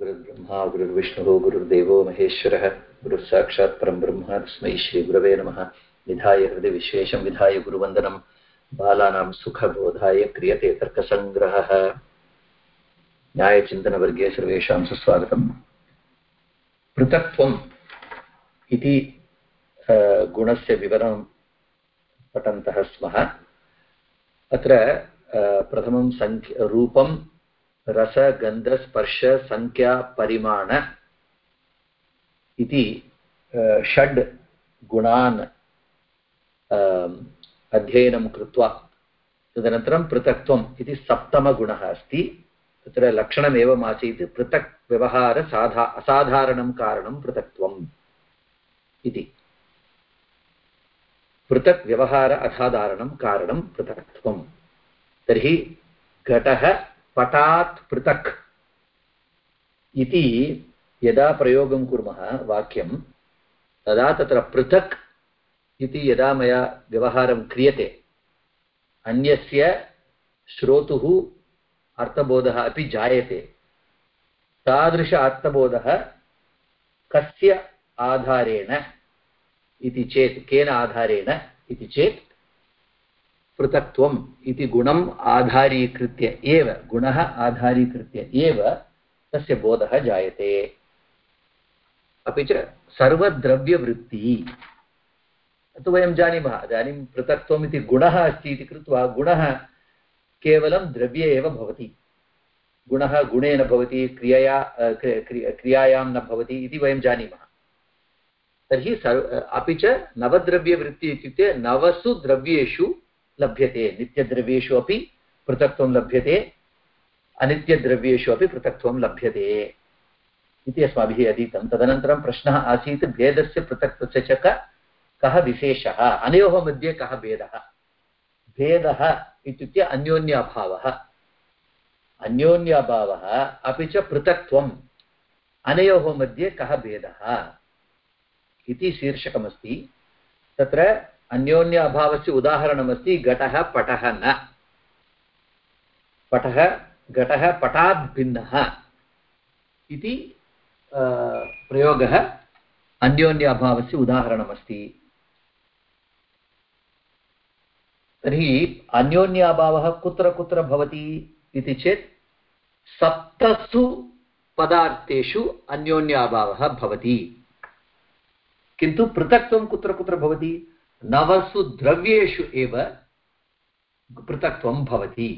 गुरुर्ब्रह्मा गुरुर्विष्णुः गुरुर्देवो महेश्वरः गुरुः परं ब्रह्म तस्मै श्रीगुरवे नमः। निधाय हृदि विशेषं विधाय गुरुवन्दनं। बालानां सुखबोधाय क्रियते तर्कसङ्ग्रहः। न्यायचिन्तनवर्गे सर्वेषां सुस्वागतम्। पृथक्त्वम् इति गुणस्य विवरणं पठन्तः स्मः। अत्र प्रथमं सङ्ख्य, रूपं रसगन्धस्पर्शसङ्ख्यापरिमाण इति षड् गुणान् अध्ययनं कृत्वा तदनन्तरं पृथक्त्वम् इति सप्तमगुणः अस्ति। तत्र लक्षणमेवम् पृथक् व्यवहारसाधा असाधारणं कारणं पृथक्त्वम् इति। पृथक् व्यवहार असाधारणं कारणं पृथक्त्वम्। तर्हि घटः पटात् पृथक् इति यदा प्रयोगं कुर्मः वाक्यं, तदा तत्र पृथक् इति यदा मया व्यवहारं क्रियते, अन्यस्य श्रोतुः अर्थबोधः अपि जायते। तादृश अर्थबोधः कस्य आधारेण इति चेत्, केन आधारेण इति चेत् पृथक्त्वम् इति गुणम् आधारीकृत्य एव, गुणः आधारीकृत्य एव तस्य बोधः जायते। अपि च सर्वद्रव्यवृत्तिः। तत्तु वयं जानीमः, इदानीं पृथक्त्वम् इति गुणः अस्ति इति कृत्वा गुणः केवलं द्रव्ये एव भवति। गुणः गुणेन भवति, क्रियया क्रियायां न भवति इति वयं जानीमः। तर्हि सर्व अपि च नवद्रव्यवृत्तिः इत्युक्ते नवसु द्रव्येषु लभ्यते, नित्यद्रव्येषु अपि पृथक्त्वं लभ्यते, अनित्यद्रव्येषु अपि पृथक्त्वं लभ्यते इति अस्माभिः अधीतं। तदनन्तरं प्रश्नः आसीत्, भेदस्य पृथक्त्वस्य च कः विशेषः? अनयोः मध्ये कः भेदः? भेदः इत्युक्ते अन्योन्याभावः। अन्योन्याभावः अपि च पृथक्त्वम्। अनयोः मध्ये कः भेदः? इति शीर्षकमस्ति। तत्र अन्योन्य अभावस्य उदाहरणमस्ति घटः, पटः न। पटः, घटः पटात् भिन्नः इति प्रयोगः अन्योन्य अभावस्य उदाहरणमस्ति। तर्हि अन्योन्य अभावः कुत्र कुत्र भवति इति चेत् सप्तसु पदार्थेषु अन्योन्य अभावः भवति। किन्तु पृथक्त्वं कुत्र कुत्र भवति? नवसु द्रव्येषु एव पृथक्त्वं भवति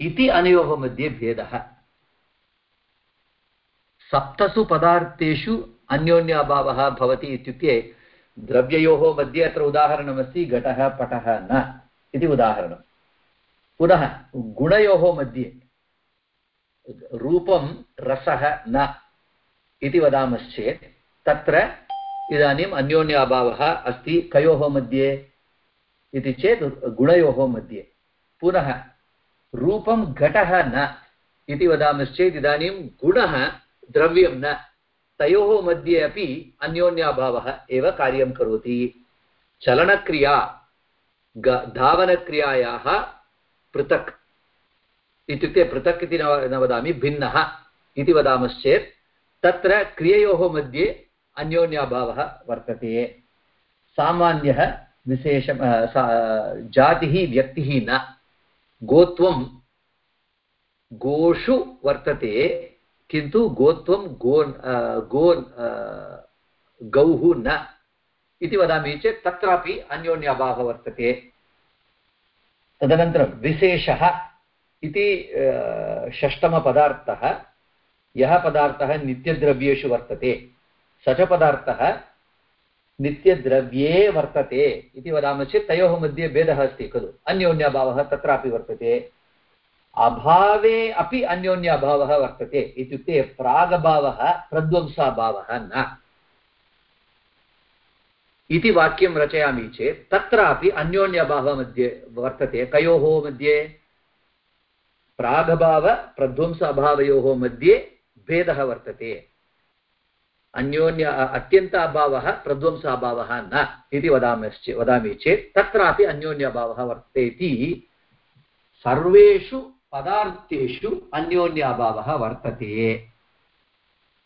इति अनयोः मध्ये भेदः। सप्तसु पदार्थेषु अन्योन्य अभावः भवति इत्युक्ते द्रव्ययोः मध्ये अत्र उदाहरणमस्ति घटः, पटः, न इति उदाहरणं पुनः गुणयोः मध्ये रूपं रसः, न इति वदामश्चेत् तत्र इदानीम् अन्योन्य अभावः अस्ति कयोः मध्ये इति चेत् गुणयोः मध्ये। पुनः रूपं घटः न इति वदामश्चेत् इदानीं गुणः द्रव्यं न तयोः मध्ये अपि अन्योन्याभावः एव कार्यं करोति। चलनक्रिया धावनक्रियायाः पृथक् इत्युक्ते पृथक् इति न वदामि, भिन्नः इति वदामश्चेत् तत्र क्रिययोः मध्ये अन्योन्याभावः वर्तते। सामान्यः विशेषं जातिः, व्यक्तिः न। गोत्वं गोषु वर्तते, किन्तु गोत्वं गोन् गोन् गौः न। इति वदामि चेत् तत्रापि अन्योन्याभावः वर्तते। तदनन्तरं विशेषः इति षष्टमपदार्थः। यः पदार्थः नित्यद्रव्येषु वर्तते। स च पदार्थः नित्यद्रव्ये वर्तते इति वदामः चेत् तयोः मध्ये भेदः अस्ति खलु। अन्योन्याभावः तत्रापि वर्तते। अभावे अपि अन्योन्याभावः वर्तते इत्युक्ते प्रागभावः, प्रध्वंसाभावः न। इति वाक्यं रचयामि चेत् तत्रापि अन्योन्यभावमध्ये वर्तते। कयोः मध्ये प्रागभाव प्रध्वंस अभावयोः मध्ये भेदः वर्तते। अन्योन्य अत्यन्त अभावः प्रध्वंस अभावः न इति वदामश्चेत् वदामि चेत् तत्रापि अन्योन्य अभावः वर्तते। इति सर्वेषु पदार्थेषु अन्योन्याभावः वर्तते।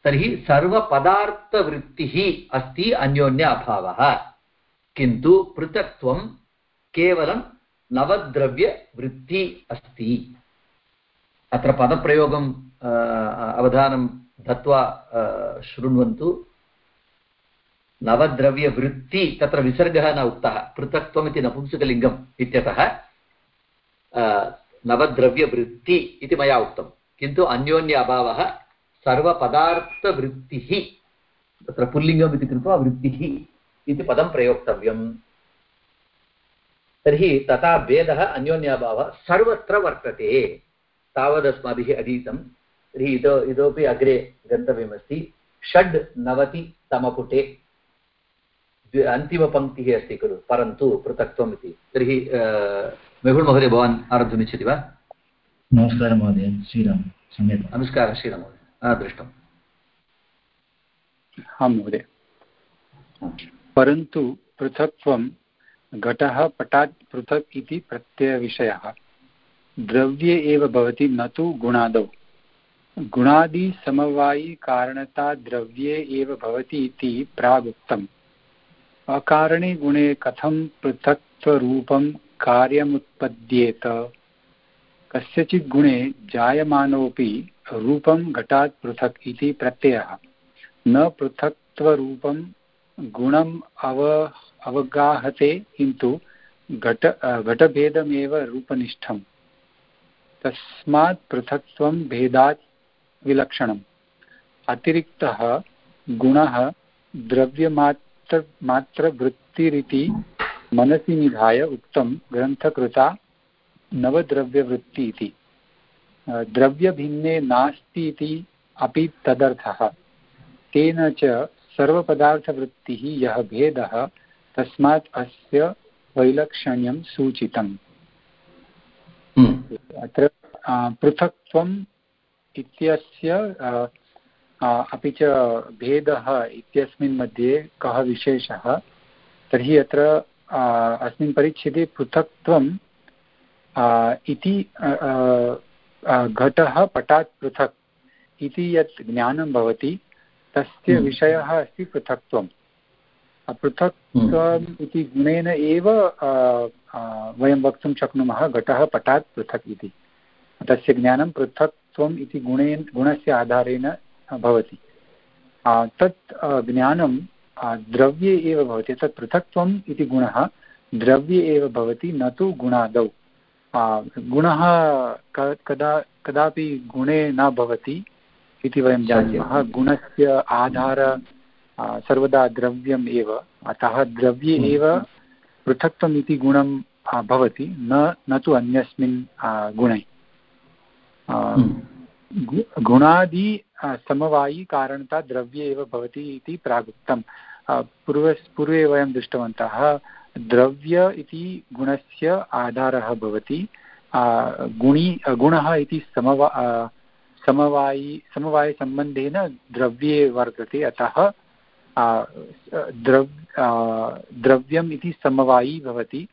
तर्हि सर्वपदार्थवृत्तिः अस्ति अन्योन्य अभावः किन्तु पृथक्त्वं केवलं नवद्रव्यवृत्ति अस्ति। अत्र पदप्रयोगम् अवधानं दत्वा शृण्वन्तु। नवद्रव्यवृत्ति तत्र विसर्गः न उक्तः पृथक्त्वम् इति नपुंसकलिङ्गम् इत्यतः नवद्रव्यवृत्ति इति मया उक्तं। किन्तु अन्योन्य अभावः, सर्वपदार्थवृत्तिः, तत्र पुल्लिङ्गम् इति कृत्वा वृत्तिः इति पदं प्रयोक्तव्यम्। तर्हि तथा भेदः अन्योन्याभावः सर्वत्र वर्तते। तावदस्माभिः अधीतं तर्हि इतो इतोपि अग्रे गन्तव्यमस्ति। षड् नवतितमपुटे अन्तिमपङ्क्तिः अस्ति खलु परन्तु पृथक्त्वम् इति तर्हि मेहुल् महोदय भवान् आरब्धुमिच्छति वा? नमस्कारः महोदय श्रीराम सम्यक्। नमस्कारः श्रीरामहोदय दृष्टम् आं महोदय। परन्तु पृथक्त्वं घटः पटात् पृथक् इति प्रत्ययविषयः। द्रव्ये एव भवति न तु गुणादौ। गुणादिसमवायिकारणता द्रव्ये एव भवति इति प्रागुक्तम्। अकारणे गुणे कथं पृथक्त्वरूपं कार्यमुत्पद्येत? कस्यचित् गुणे जायमानोऽपि रूपं घटात् पृथक् इति प्रत्ययः। न पृथक्त्वरूपं गुणम् अव अवगाहते, किन्तु घट, घटभेदमेव रूपनिष्ठम्। तस्मात् पृथक्त्वं भेदात् विलक्षणम्। अतिरिक्तः गुणः द्रव्यमात् मात्र मात्रवृत्तिरिति मनसि निधाय उक्तं ग्रन्थकृता नवद्रव्यवृत्ति इति। द्रव्यभिन्ने नास्ति इति अपि तदर्थः। तेन च सर्वपदार्थवृत्तिः यः भेदः तस्मात् अस्य वैलक्षण्यं सूचितम्। हम्म। अत्र पृथक्त्वम् इत्यस्य अपि च भेदः इत्यस्मिन् मध्ये कः विशेषः तर्हि अत्र अस्मिन् परिच्छेदे पृथक्त्वं इति घटः पटात् पृथक् इति यत् ज्ञानं भवति तस्य हम्म। विषयः अस्ति पृथक्त्वं पृथक्त्वम् हम्म। इति गुणेन एव वयं वक्तुं शक्नुमः घटः पटात् पृथक् इति तस्य ज्ञानं पृथक्त्वम् इति गुणेन गुणस्य आधारेण भवति। तत् ज्ञानं द्रव्ये एव भवति। तत् पृथक्त्वम् इति गुणः द्रव्ये एव भवति न तु गुणादौ। गुणः कदा कदापि गुणे न भवति इति वयं जानीमः। गुणस्य आधार सर्वदा द्रव्यम् एव। अतः द्रव्ये हम्म। एव पृथक्त्वम् इति गुणं भवति। न न तु अन्यस्मिन् गुणे। हम्म। गुणादि समवायिकारणता द्रव्ये एव भवति इति प्रागुक्तं पूर्व पूर्वे वयं दृष्टवन्तः, द्रव्य इति गुणस्य आधारः भवति। गुणी गुणः इति समवा समवायि, समवायसम्बन्धेन द्रव्ये वर्तते। अतः द्रव् द्रव्यम् इति समवायी भवति।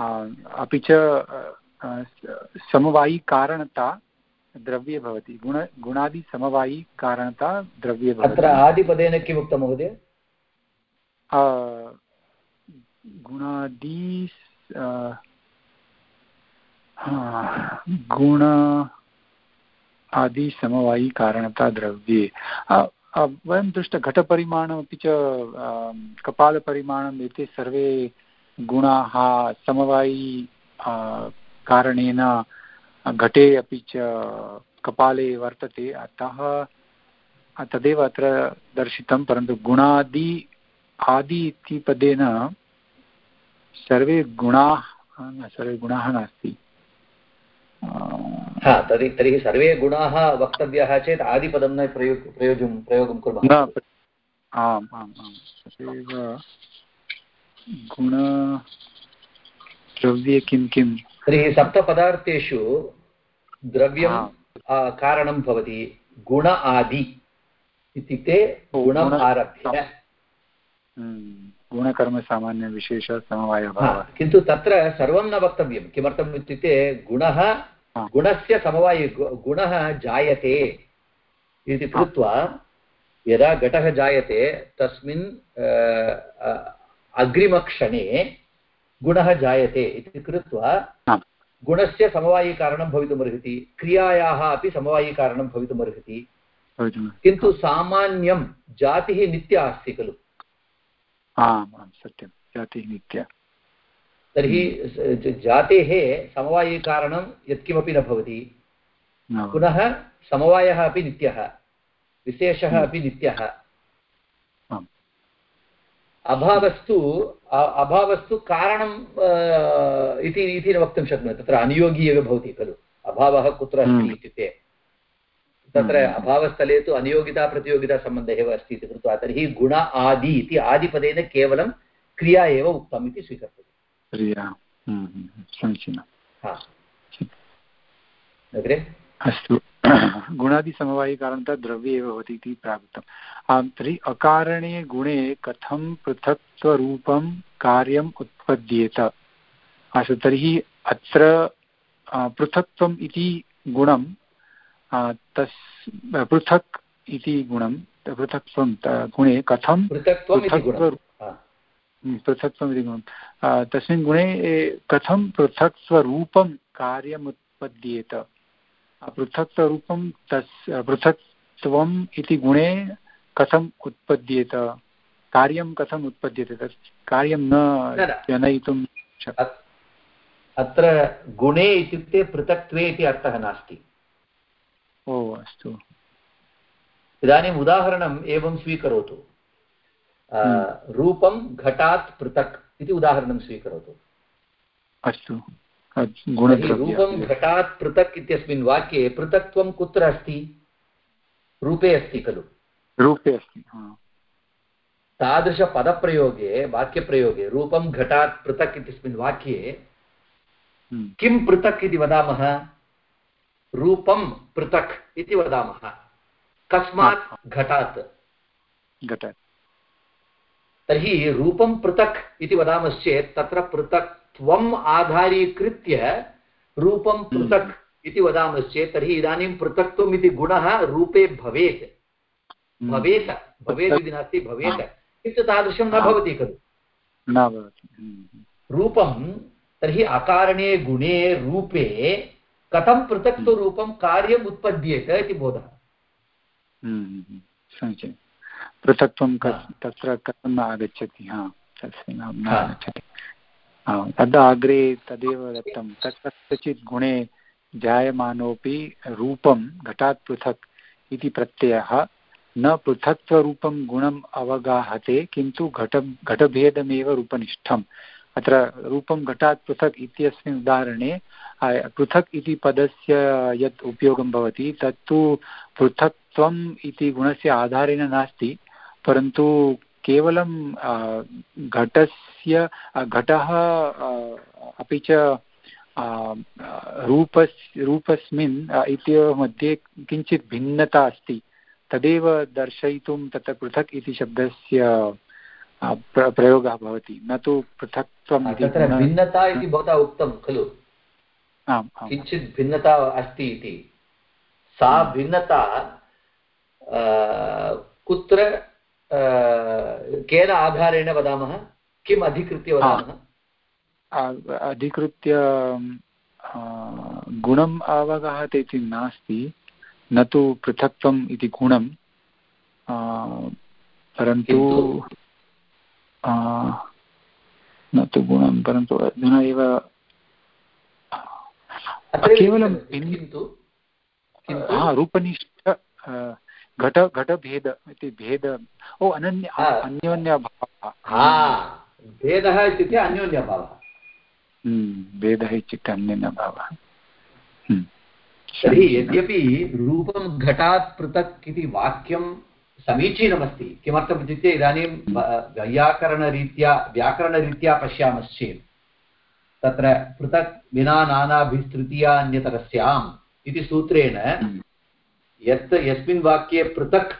अपि च समवायिकारणता द्रव्ये भवति। गुण गुणादिसमवायी कारणता द्रव्ये भवति। अत्र आदिपदेन किम् उक्तं महोदय गुणादि गुण आदिसमवायी कारणता द्रव्ये। वयं दृष्ट घटपरिमाणमपि च कपालपरिमाणम् एते सर्वे गुणाः समवायी कारणेन घटे अपि च कपाले वर्तते अतः तदेव अत्र दर्शितं परन्तु गुणादि आदि इति पदेन सर्वे गुणाः सर्वे गुणाः नास्ति। तर्हि तर्हि सर्वे गुणाः वक्तव्याः चेत् आदिपदं न प्रयो प्रयोजं प्रयोगं कुर्मः। आम् आम् आम्। तदेव गुण द्रव्ये किं किं? तर्हि सप्तपदार्थेषु द्रव्यं कारणं भवति गुण आदि इत्युक्ते गुणम् आरभ्य। हम्म, गुणकर्मसामान्यविशेषसमवायः किन्तु तत्र सर्वं न वक्तव्यं। किमर्थम् इत्युक्ते गुणः गुणस्य समवायि गुणः जायते इति कृत्वा यदा घटः जायते तस्मिन् अग्रिमक्षणे गुणः जायते इति कृत्वा। गुणस्य समवायिकारणं भवितुमर्हति क्रियायाः अपि समवायिकारणं भवितुमर्हति किन्तु सामान्यं जातिः नित्या अस्ति खलु आम् आं सत्यं जातिः नित्या तर्हि जातेः समवायिकारणं यत्किमपि न भवति पुनः समवायः अपि नित्यः विशेषः। अपि नित्यः। अभावस्तु अभावस्तु कारणं अ, इति इति वक्तुं शक्नोति तत्र अनुयोगी एव भवति खलु। अभावः कुत्र अस्ति हम्म। इत्युक्ते तत्र हम्म। अभावस्थले तु अनियोगिता प्रतियोगितासम्बन्धः एव अस्ति इति कृत्वा तर्हि गुण आदि इति आदिपदेन केवलं क्रिया एव उक्तम् इति स्वीकर्तव्यम्। प्रिया हम्म, हा। अग्रे? अस्तु। गुणादिसमवायिकारणतः द्रव्ये एव भवति इति प्राप्तम् आं तर्हि अकारणे गुणे कथं पृथक्त्वरूपं कार्यम् उत्पद्येत? अस्तु तर्हि अत्र पृथक्त्वम् इति गुणं तस् पृथक् इति गुणं पृथक्त्वं गुणे कथं पृथक्त्वम् इति गुणः। तस्मिन् गुणे कथं पृथक्त्वरूपं कार्यमुत्पद्येत? पृथक्त्वरूपं तस् पृथक्त्वम् इति गुणे कथम् उत्पद्येत कार्यं कथम् उत्पद्यते तत् कार्यं न। जनयितुं अत्र गुणे इत्युक्ते पृथक्त्वे इति अर्थः नास्ति। ओ अस्तु। इदानीम् उदाहरणम् एवं स्वीकरोतु। हम्म। रूपं घटात् पृथक् इति उदाहरणं स्वीकरोतु। अस्तु। रूपं घटात् पृथक् इत्यस्मिन् वाक्ये पृथक्त्वं कुत्र अस्ति? रूपे अस्ति खलु। रूपे अस्ति तादृशपदप्रयोगे वाक्यप्रयोगे रूपं घटात् पृथक् इत्यस्मिन् वाक्ये हम्म, किं पृथक् इति वदामः? रूपं पृथक् इति वदामः। कस्मात् घटात्। घटात्। तर्हि रूपं पृथक् इति वदामश्चेत् तत्र पृथक्त्वम् आधारीकृत्य रूपं पृथक् इति वदामश्चेत् तर्हि इदानीं पृथक्त्वम् इति गुणः रूपे भवेत्। हम्म, भवेत् भवेत् इति नास्ति भवेत्। किन्तु तादृशं न भवति खलु। न भवति। हम्म, रूपं तर्हि अकारणे गुणे रूपे कथं पृथक्त्वरूपं कार्यम् उत्पद्येत इति बोधः। हम्म, हम्म, समीचीनं। पृथक्त्वं तत्र कथं न आगच्छति? हा तस्य न न आगच्छति। तद् अग्रे तदेव दत्तं। तत्र कस्यचित् गुणे जायमानोऽपि रूपं घटात् पृथक् इति प्रत्ययः। न पृथक्त्वरूपं गुणम् अवगाहते, किन्तु घट घटभेदमेव रूपनिष्ठम्। अत्र रूपं घटात् पृथक् इत्यस्मिन् उदाहरणे पृथक् इति पदस्य यत् उपयोगं भवति, तत्तु पृथक्त्वम् इति गुणस्य आधारेण नास्ति, परन्तु केवलं घटस्य घटः अपि च रूपस् रूपस्मिन् आ, इत्ययोः मध्ये किञ्चित् भिन्नता अस्ति। तदेव दर्शयितुं तत्र पृथक् इति शब्दस्य प्रयोगः भवति। न तु पृथक्त्वम् इति भिन्नता इति भवता उक्तं खलु? आम् किञ्चित् भिन्नता अस्ति इति। सा भिन्नता कुत्र केन आधारेण वदामः? किम् अधिकृत्य वदामः? अधिकृत्य गुणम् अवगाहते इति नास्ति न तु पृथक्त्वम् इति गुणं परन्तु न तु गुणं परन्तु अधुना एव केवलं? रूपनिष्ठ घट घटभेद इति भेद। ओ अनन्य हा। अन्योन्यभावः। हा भेदः इत्युक्ते अन्योन्यभावः। हम्म, भेदः इत्युक्ते अन्योन्यभावः। हम्म। तर्हि यद्यपि रूपं घटात् पृथक् इति वाक्यं समीचीनमस्ति किमर्थम् इत्युक्ते इदानीं व- वैयाकरणरीत्या व्याकरणरीत्या पश्यामश्चेत् तत्र पृथक् विना नानाभिस्तृतीयान्यतरस्याम् इति सूत्रेण हम्म, यत् यस्मिन् वाक्ये पृथक्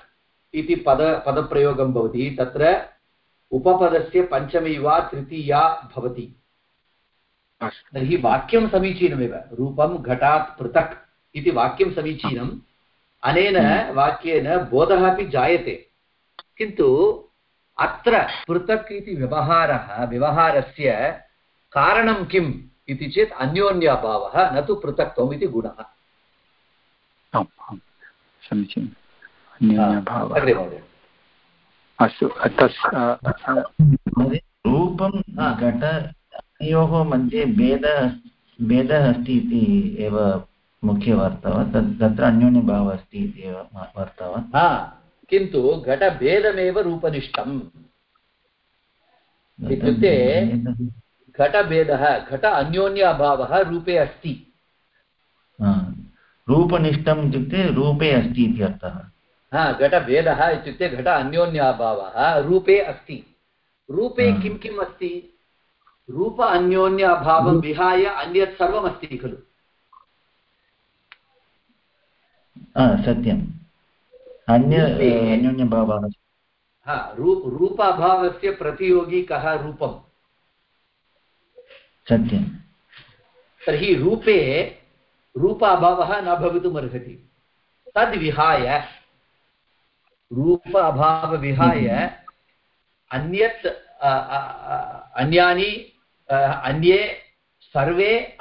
इति पद पदप्रयोगं भवति तत्र उपपदस्य पञ्चमी वा तृतीया भवति। तर्हि वाक्यं समीचीनमेव रूपं घटात् पृथक् इति वाक्यं समीचीनम् अनेन वाक्येन बोधः अपि जायते। किन्तु अत्र पृथक् इति व्यवहारः व्यवहारस्य कारणं किम् इति चेत् अन्योन्याभावः न तु पृथक्त्वम् इति गुणः। समीचीनम् अस्तु तस् रूपं घट योः मध्ये भेदः भेदः अस्ति इति एव मुख्यवार्ता। वा तत् तत्र अन्योन्यभावः अस्ति इति एव वार्ता। वा किन्तु घटभेदमेव रूपनिष्ठम्। इत्युक्ते घटभेदः घट अन्योन्य अभावः रूपे अस्ति। रूपनिष्ठम् इत्युक्ते रूपे अस्ति इति अर्थः। हा घटभेदः इत्युक्ते घट अन्योन्याभावः रूपे अस्ति। रूपे किं किम् अस्ति? रूप अन्योन्य अभावं विहाय अन्यत् सर्वमस्ति खलु। सत्यम्। अन्य अन्योन्यभावः। हा रूप रूपाभावस्य प्रतियोगी कः रूपम्? सत्यं तर्हि रूपे रूपाभावः न भवितुमर्हति। तद्विहाय रूप अन्यत् अन्यानि अन्ये सर्वे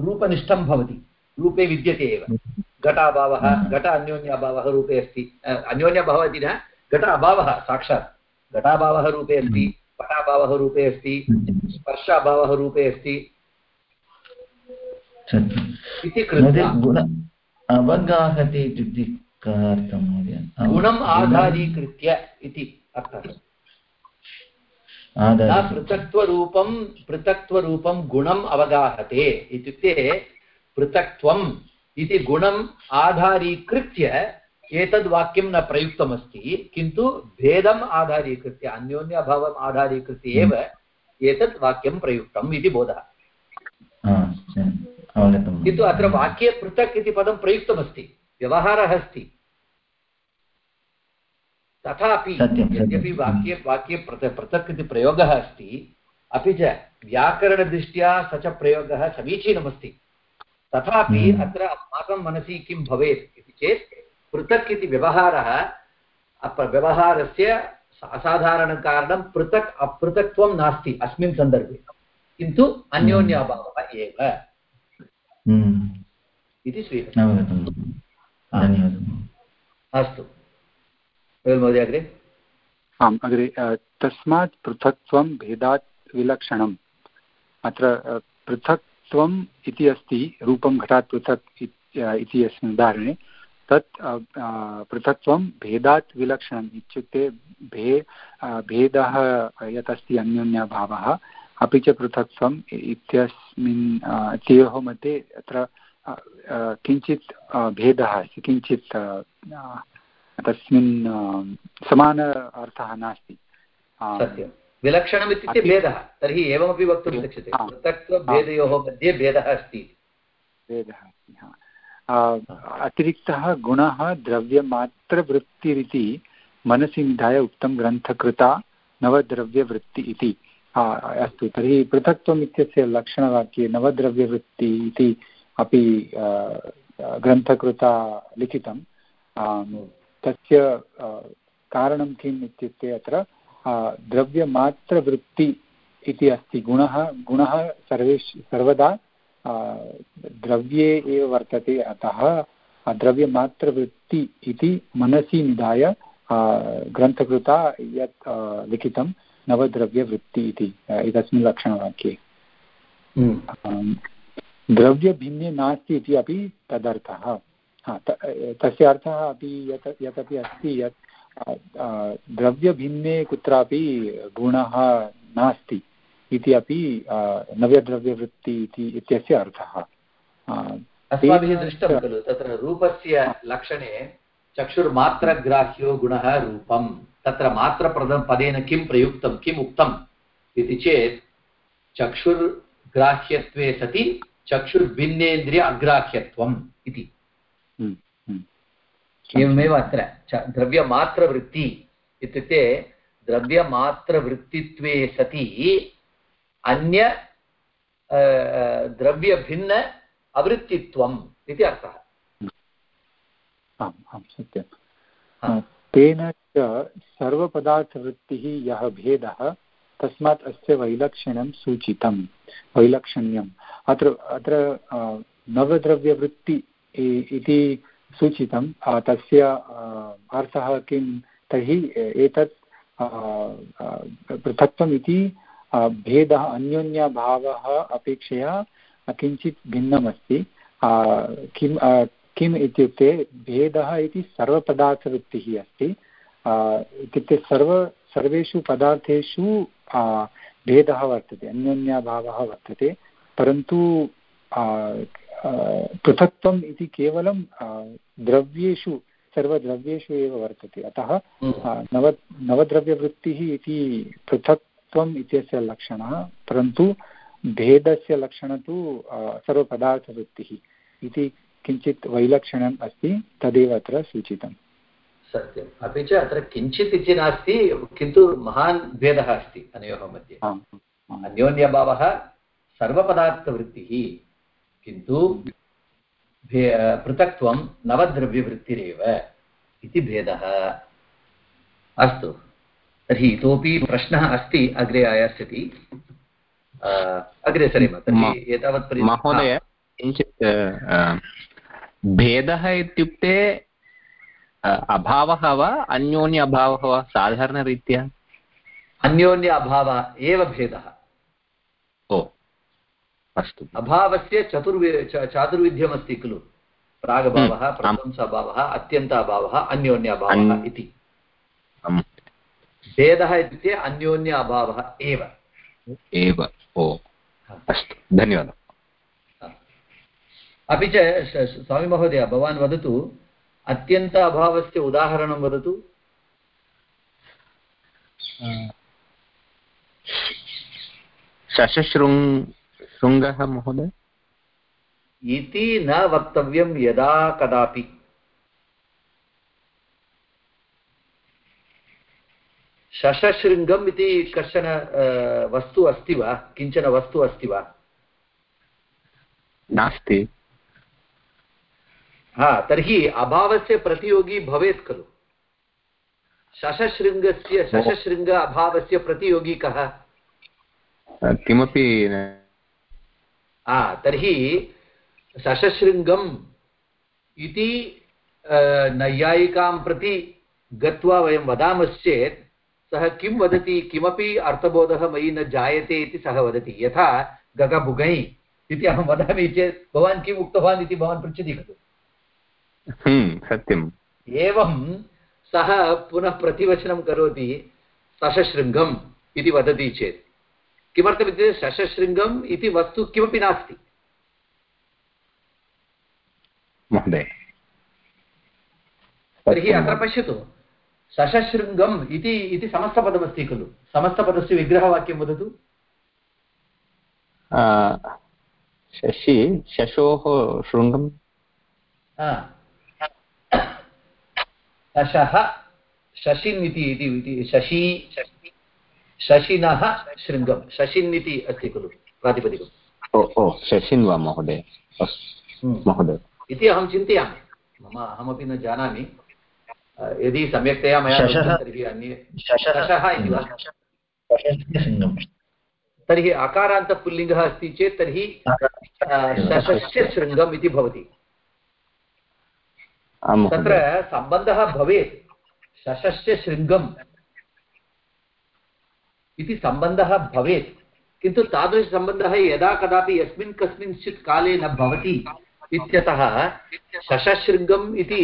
रूपनिष्ठं भवति। रूपे विद्यते एव। घटाभावः, घट रूपे अस्ति। न घट अभावः साक्षात्। घटाभावः रूपे अस्ति, पटाभावः रूपे अस्ति रूपे अस्ति इति कृत्वा। अवगाहति इत्युक्ते कः अर्थं महोदय गुणम् आधारीकृत्य इति अर्थः। पृथक्त्वरूपं पृथक्त्वरूपं गुणम् अवगाहते इत्युक्ते पृथक्त्वम् इति गुणम् आधारीकृत्य एतद् वाक्यं न प्रयुक्तमस्ति किन्तु भेदम् आधारीकृत्य अन्योन्यभावम् आधारीकृत्य एव एतत् वाक्यं प्रयुक्तम् इति बोधः। किन्तु अत्र वाक्ये पृथक् इति पदं प्रयुक्तमस्ति। व्यवहारः अस्ति। तथापि यद्यपि वाक्ये वाक्ये पृथक् इति प्रयोगः अस्ति अपि च व्याकरणदृष्ट्या स च प्रयोगः समीचीनमस्ति। तथापि हम्म। अत्र अस्माकं मनसि किं भवेत् इति चेत् पृथक् इति व्यवहारः व्यवहारस्य असाधारणकारणं पृथक् अपृथक्त्वं नास्ति अस्मिन् सन्दर्भे। किन्तु अन्योन्याभावः एव। हम्म। इति स्वीकृतम् अस्तु महोदय अग्रे आम् अग्रे तस्मात् पृथक्त्वं भेदात् विलक्षणम् अत्र पृथक्त्वम् इति अस्ति रूपं घटात् पृथक् इति अस्मिन् उदाहरणे तत् पृथक्त्वं भेदात् विलक्षणम् इत्युक्ते भे भेदः यत् अस्ति अन्योन्यभावः अपि च पृथक्त्वम् इत्यस्मिन् तयोः मध्ये अत्र किञ्चित् भेदः अस्ति किञ्चित् तस्मिन् समान अर्थः नास्ति। सत्यं। विलक्षणम् इत्युक्ते भेदः तर्हि एवमपि वक्तुं शक्यते। पृथक्त्वभेदयोः मध्ये भेदः अस्ति भेदः अस्ति अतिरिक्तः गुणः द्रव्यमात्रवृत्तिरिति मनसि निधाय उक्तं ग्रन्थकृता नवद्रव्यवृत्ति इति। अस्तु, तर्हि पृथक्त्वम् इत्यस्य लक्षणवाक्ये नवद्रव्यवृत्ति इति अपि ग्रन्थकृता लिखितं. तस्य कारणं किम् इत्युक्ते अत्र द्रव्यमात्रवृत्ति इति अस्ति. गुणः गुणः सर्वेष् सर्वदा द्रव्ये एव वर्तते. अतः द्रव्यमात्रवृत्ति इति मनसि निधाय ग्रन्थकृता यत् लिखितं नवद्रव्यवृत्ति इति एतस्मिन् लक्षणवाक्ये। हम्म। द्रव्यभिन्ने नास्ति इति अपि तदर्थः। तस्य अर्थः अपि यत् यत् अपि अस्ति यत् द्रव्यभिन्ने कुत्रापि गुणः नास्ति इति अपि नव्यद्रव्यवृत्ति इति इत्यस्य अर्थः। अस्माभिः दृष्टं खलु तत्र रूपस्य लक्षणे चक्षुर्मात्रग्राह्यो गुणः रूपं तत्र मात्रप्रदं पदेन किं प्रयुक्तं किम् उक्तम् इति चेत् चक्षुर्ग्राह्यत्वे सति चक्षुर्भिन्नेन्द्रिय अग्राह्यत्वम् इति। हम्म, हम्म। एवमेव अत्र द्रव्यमात्रवृत्ति इत्युक्ते द्रव्यमात्रवृत्तित्वे सति अन्य द्रव्यभिन्न अवृत्तित्वम् इति अर्थः। आम् आं सत्यं तेन च सर्वपदार्थवृत्तिः यः भेदः तस्मात् अस्य वैलक्षण्यं सूचितं वैलक्षण्यम्। अत्र अत्र नवद्रव्यवृत्ति इति सूचितं तस्य अर्थः किं तर्हि एतत् पृथक्त्वम् इति भेदः अन्योन्यभावः अपेक्षया किञ्चित् भिन्नमस्ति। किं किम् इत्युक्ते भेदः इति सर्वपदार्थवृत्तिः अस्ति। इत्युक्ते सर्व सर्वेषु पदार्थेषु भेदः वर्तते अन्योन्यभावः वर्तते परन्तु पृथक्त्वम् इति केवलं द्रव्येषु सर्वद्रव्येषु एव वर्तते। अतः नव नवद्रव्यवृत्तिः इति पृथक्त्वम् इत्यस्य लक्षणः परन्तु भेदस्य लक्षणं तु सर्वपदार्थवृत्तिः इति किञ्चित् वैलक्षण्यम् अस्ति तदेव अत्र सूचितम्। सत्यम्। अपि च अत्र किञ्चित् इति नास्ति किन्तु महान् भेदः अस्ति अनयोः मध्ये। अन्योन्यभावः सर्वपदार्थवृत्तिः किन्तु पृथक्त्वं नवद्रव्यवृत्तिरेव इति भेदः। अस्तु। तर्हि इतोपि प्रश्नः अस्ति अग्रे आयास्यति। अग्रे सरेम तर्हि एतावत् महोदय किञ्चित् भेदः इत्युक्ते अभावः वा अन्योन्य अभावः वा साधारणरीत्या? अन्योन्य अभावः एव भेदः। ओ अस्तु। अभावस्य चतुर्वि चातुर्विध्यमस्ति खलु। प्रागभावः हम्म, प्रशंसाभावः अत्यन्त अभावः अन्योन्य अभावः इति भेदः इत्युक्ते अन्योन्य अभावः एव। एव ओ अस्तु धन्यवादः। अपि च स्वामिमहोदय भवान् वदतु अत्यन्त अभावस्य उदाहरणं वदतु। शशशृङ् शृङ्गः महोदय? इति न वक्तव्यं यदा कदापि। शशशृङ्गम् इति कश्चन वस्तु अस्ति वा? किंचन वस्तु अस्ति वा? नास्ति। हा तर्हि अभावस्य प्रतियोगी भवेत् खलु। शशशृङ्गस्य शशशृङ्ग अभावस्य प्रतियोगी कः? किमपि हा तर्हि शशशृङ्गम् इति नैयायिकां प्रति गत्वा वयं वदामश्चेत् सः किं वदति किमपि अर्थबोधः मयि न जायते इति सः वदति। यथा गगबुगै इति अहं वदामि चेत् भवान् किम् उक्तवान् इति भवान् पृच्छति खलु। सत्यम् एवं सः पुनः प्रतिवचनं करोति शशशृङ्गम् इति वदति चेत् किमर्थमित्युक्ते शशशृङ्गम् इति वस्तु किमपि नास्ति महोदय तर्हि अत्र पश्यतु शशशृङ्गम् इति इति समस्तपदमस्ति खलु समस्तपदस्य विग्रहवाक्यं वदतु शशि शशोः शृङ्गं शशः शशिन् इति शशि शशिनः शृङ्गं शशिन् इति अस्ति खलु प्रातिपदिकम्। ओ ओ शशिन् वा महोदय? हम्म। महोदय। इति अहं चिन्तयामि। मम अहमपि न जानामि। यदि सम्यक्तया मया तर्हि अन्ये शशः इति वा? तर्हि अकारान्तपुल्लिङ्गः अस्ति चेत् तर्हि शशस्य शृङ्गम् इति भवति। तत्र सम्बन्धः भवेत्। शशस्य शृङ्गम् इति सम्बन्धः भवेत्। किन्तु तादृशसम्बन्धः यदा कदापि यस्मिन् कस्मिंश्चित् काले न भवति इत्यतः शशशृङ्गम् इति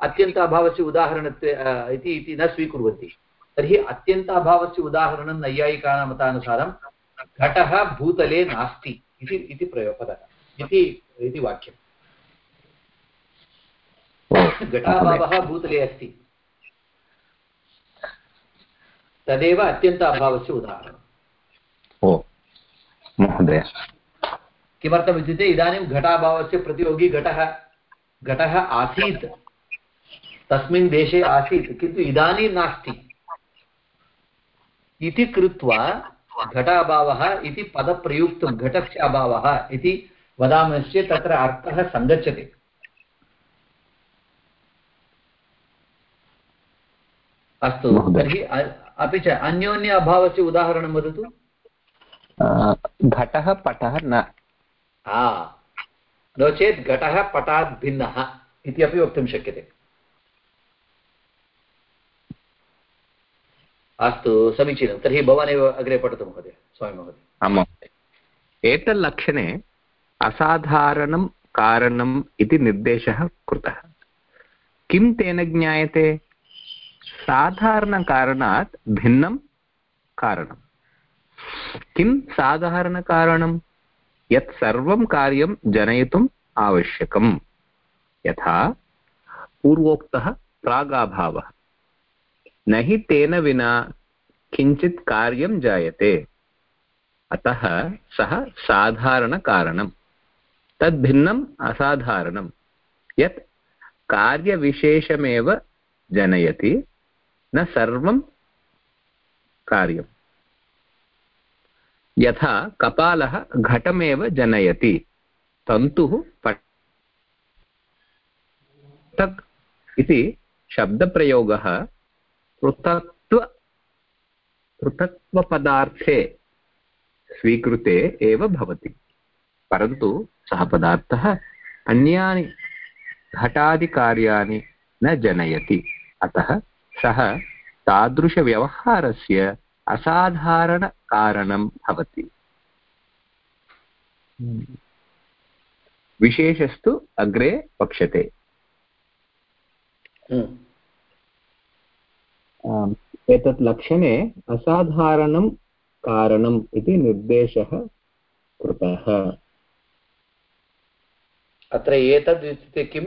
अत्यन्त अभावस्य उदाहरणत्वे इति न स्वीकुर्वन्ति। तर्हि अत्यन्त अभावस्य उदाहरणं नैयायिकानां मतानुसारं घटः भूतले नास्ति इति प्रयोगपदः। इति वाक्यम्। घटाभावः भूतले अस्ति। तदेव अत्यन्त अभावस्य उदाहरणम्। ओ महोदय। किमर्थमित्युक्ते इदानीं घटाभावस्य प्रतियोगी घटः घटः आसीत्। तस्मिन् देशे आसीत् किन्तु इदानीं नास्ति। इति कृत्वा घटाभावः इति पदप्रयुक्तं घटस्य अभावः इति वदामश्चेत् तत्र अर्थः सङ्गच्छते। अस्तु तर्हि अपि च अन्योन्य अभावस्य उदाहरणं वदतु। घटः पटः न। नो चेत् घटः पटात् भिन्नः इति अपि वक्तुं शक्यते। अस्तु समीचीनं। तर्हि भवानेव अग्रे पठतु महोदय। स्वामी महोदय। आं महोदय। एतल्लक्षणे असाधारणं कारणम् इति निर्देशः कृतः। किं तेन ज्ञायते? साधारणकारणात् भिन्नं कारणं किं साधारणकारणं यत् सर्वं कार्यं जनयितुम् आवश्यकं यथा पूर्वोक्तः प्रागाभावः। न हि तेन विना किञ्चित् कार्यं जायते। अतः सः साधारणकारणं तद्भिन्नम् असाधारणं यत् कार्यविशेषमेव जनयति। न सर्वं कार्यम्। यथा कपालः घटमेव जनयति, तन्तुः पृथक् इति शब्दप्रयोगः पृथक्त्व, पृथक्त्वपदार्थे स्वीकृते एव भवति। परन्तु सः पदार्थः अन्यानि घटादिकार्याणि न जनयति। अतः सः तादृशव्यवहारस्य असाधारणकारणं भवति। विशेषस्तु अग्रे वक्ष्यते। एतत् लक्षणे असाधारणं कारणम् इति निर्देशः कृतः। अत्र एतद् इत्युक्ते किम्?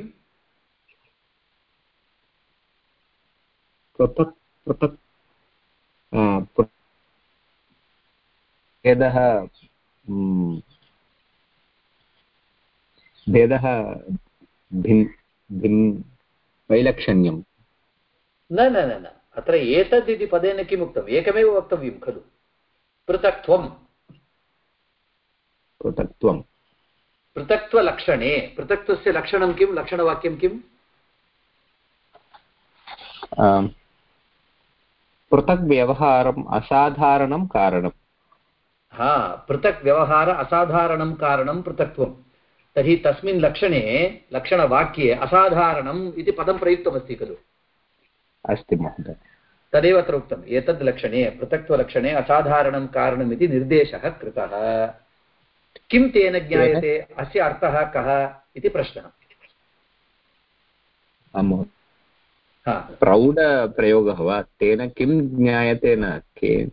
पृथक् पृथक् भेदः भेदः भिन् भिन् वैलक्षण्यं। न न न न अत्र एतद् इति पदेन किम् उक्तम्? एकमेव वक्तव्यं खलु। पृथक्त्वं पृथक्त्वं पृथक्त्वलक्षणे। पृथक्त्वस्य लक्षणं किं लक्षणवाक्यं किम्? पृथक् व्यवहारम् असाधारणं कारणं हा पृथक् व्यवहार असाधारणं कारणं पृथक्त्वं तर्हि तस्मिन् लक्षणे लक्षणवाक्ये असाधारणम् इति पदं प्रयुक्तमस्ति खलु। अस्ति महोदय। तदेव अत्र उक्तम्। एतद् लक्षणे पृथक्त्वलक्षणे असाधारणं कारणमिति निर्देशः कृतः। किं तेन ज्ञायते? अस्य अर्थः कः इति प्रश्नः। प्रौढप्रयोगः वा? तेन किं ज्ञायते न?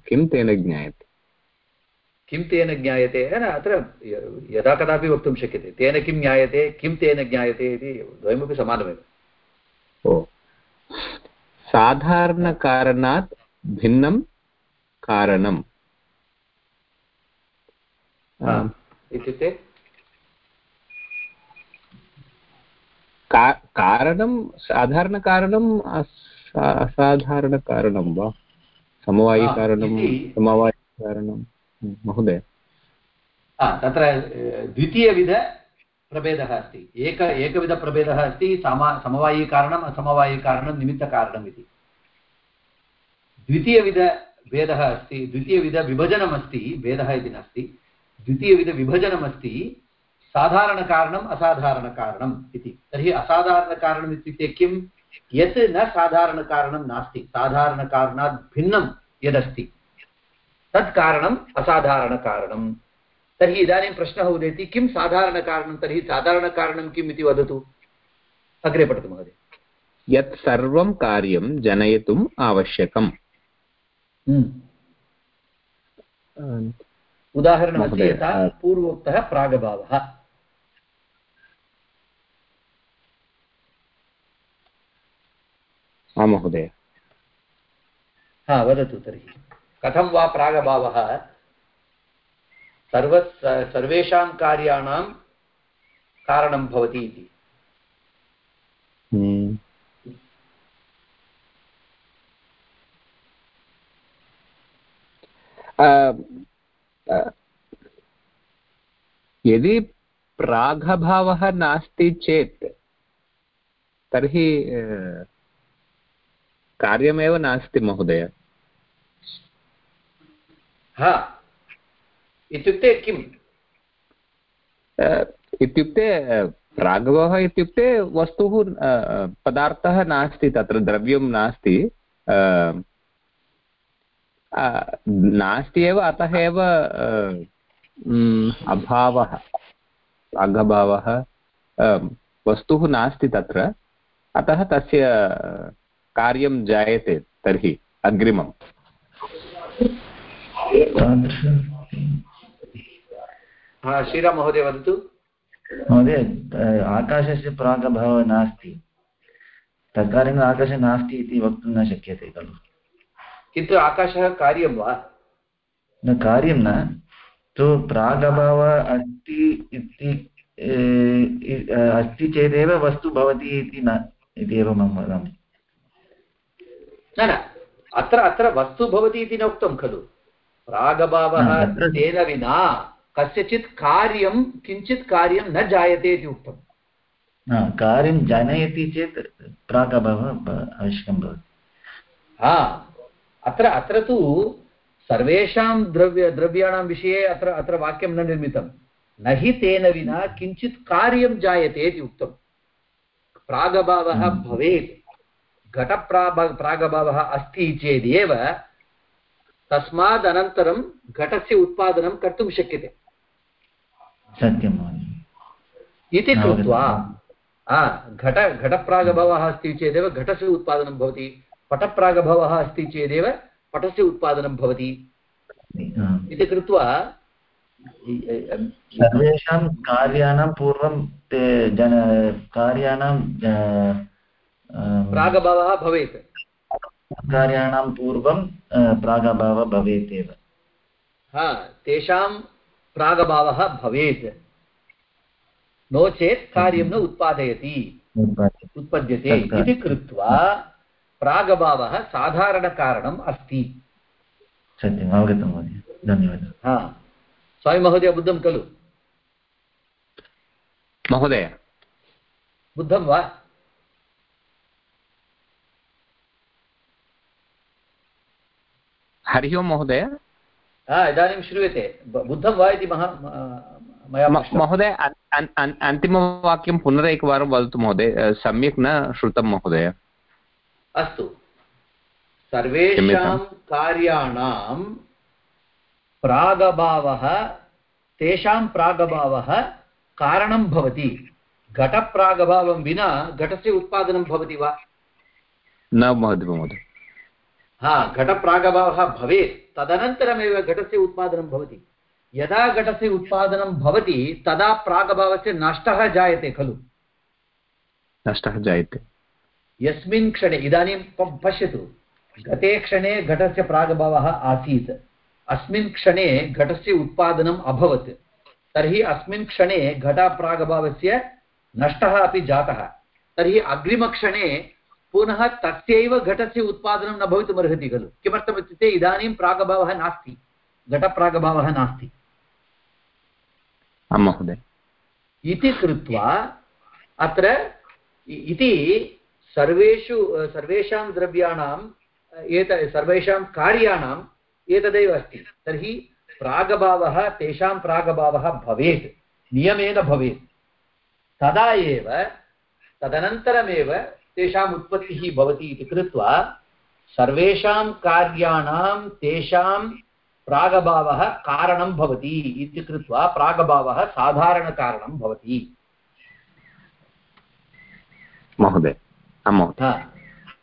किं तेन ज्ञायते? किं तेन ज्ञायते? न अत्र यदा कदापि वक्तुं शक्यते। तेन किं ज्ञायते? किं तेन ज्ञायते इति द्वयमपि समानमेव। ओ। साधारणकारणात् भिन्नं कारणम्। इत्युक्ते का कारणं साधारणकारणम् असाधारणकारणं वा? समवायिकारणं समवायिकारणं महोदय. तत्र द्वितीयविधप्रभेदः अस्ति. एक एकविधप्रभेदः अस्ति समा समवायिकारणम् असमवायिकारणं निमित्तकारणम् इति. द्वितीयविधभेदः अस्ति द्वितीयविधविभजनमस्ति भेदः इति नास्ति. द्वितीयविधविभजनमस्ति साधारणकारणम् असाधारणकारणम् इति। तर्हि असाधारणकारणम् इत्युक्ते किं यत् न साधारणकारणं नास्ति। साधारणकारणात् भिन्नं यदस्ति। तत् कारणम्। असाधारणकारणं तर्हि इदानीं प्रश्नः उदेति किं साधारणकारणं तर्हि साधारणकारणं किम् इति वदतु। अग्रे पठतु महोदय। यत् सर्वं कार्यं जनयितुम् आवश्यकम्। उदाहरणमस्ति यथा पूर्वोक्तः प्रागभावः। आं महोदय हा वदतु तर्हि। कथं वा प्रागभावः? सर्व सर्वेषां कार्याणां कारणं भवति इति। हम्म। यदि प्रागभावः नास्ति चेत् तर्हि कार्यमेव नास्ति महोदय। हा। इत्युक्ते किम्? इत्युक्ते प्रागवः इत्युक्ते वस्तुः पदार्थः नास्ति तत्र द्रव्यं नास्ति। नास्ति एव अतः एव अभावः प्रागभावः वस्तुः नास्ति तत्र। अतः तस्य कार्यं जायते तर्हि अग्रिमम्। श्रीराममहोदय वदतु। महोदय आकाशस्य प्रागभावः नास्ति। तत्कारणेन आकाशः नास्ति इति वक्तुं न शक्यते खलु। किन्तु आकाशः कार्यं वा? न कार्यं न। तु प्रागभावः अस्ति इति अस्ति चेदेव वस्तु भवति इति न इति एव मम वदामि। न न. अत्र अत्र वस्तु भवति इति न उक्तं खलु. प्रागभावः तेन विना कस्यचित् कार्यं किञ्चित् कार्यं न जायते इति उक्तम् कार्यं जनयति चेत् प्रागभावः आवश्यकं भवति. हा. अत्र अत्र तु सर्वेषां द्रव्य द्रव्याणां विषये अत्र अत्र वाक्यं न निर्मितं. न हि तेन विना किञ्चित् कार्यं जायते इति उक्तं. प्रागभावः भवेत्. घटप्राभ प्रागभावः अस्ति चेदेव तस्मात् अनन्तरं घटस्य उत्पादनं कर्तुं शक्यते। सत्यम् इति कृत्वा घट घटप्रागभावः अस्ति चेदेव घटस्य उत्पादनं भवति पटप्रागभावः अस्ति चेदेव पटस्य उत्पादनं भवति। इति कृत्वा सर्वेषां कार्याणां पूर्वं ते जन कार्याणां प्रागभावः भवेत्। कार्याणां पूर्वं प्रागभावः भवेत् एव। हा तेषां प्रागभावः भवेत्। नो चेत् कार्यं न उत्पादयति। उत्पद्यते। इति कृत्वा प्रागभावः साधारणकारणम् अस्ति। सत्यम् अवगतं महोदय। धन्यवादः। हा। स्वामिमहोदय बुद्धं खलु? महोदय। बुद्धं वा? हरिः ओं महोदय। इदानीं श्रूयते। बुद्धं वा इति महा मया महोदय अन्तिमवाक्यं पुनरेकवारं वदतु महोदय। सम्यक् न श्रुतं महोदय। अस्तु। सर्वेषां कार्याणां प्रागभावः तेषां प्रागभावः कारणं भवति। घटप्रागभावं विना घटस्य उत्पादनं भवति वा? न महोदय। हा घटप्रागभावः भवेत् तदनन्तरमेव घटस्य उत्पादनं भवति। यदा घटस्य उत्पादनं भवति तदा प्रागभावस्य नष्टः जायते खलु। नष्टः जायते। यस्मिन् क्षणे इदानीं पश्यतु गते क्षणे घटस्य प्रागभावः आसीत्। अस्मिन् क्षणे घटस्य उत्पादनम् अभवत्। तर्हि अस्मिन् क्षणे घटप्रागभावस्य नष्टः अपि जातः। तर्हि अग्रिमक्षणे पुनः तस्यैव घटस्य उत्पादनं न भवितुमर्हति खलु। किमर्थम् इत्युक्ते इदानीं प्रागभावः नास्ति। घटप्रागभावः नास्ति। महोदय। इति कृत्वा अत्र इति सर्वेषु सर्वेषां द्रव्याणाम् एत सर्वेषां कार्याणाम् एतदेव अस्ति। तर्हि प्रागभावः तेषां प्रागभावः भवेत् नियमेन भवेत्। तदा एव तदनन्तरमेव तेषाम् उत्पत्तिः भवति इति कृत्वा सर्वेषां कार्याणां तेषां प्रागभावः कारणं भवति इति कृत्वा प्रागभावः साधारणकारणं भवति। महोदय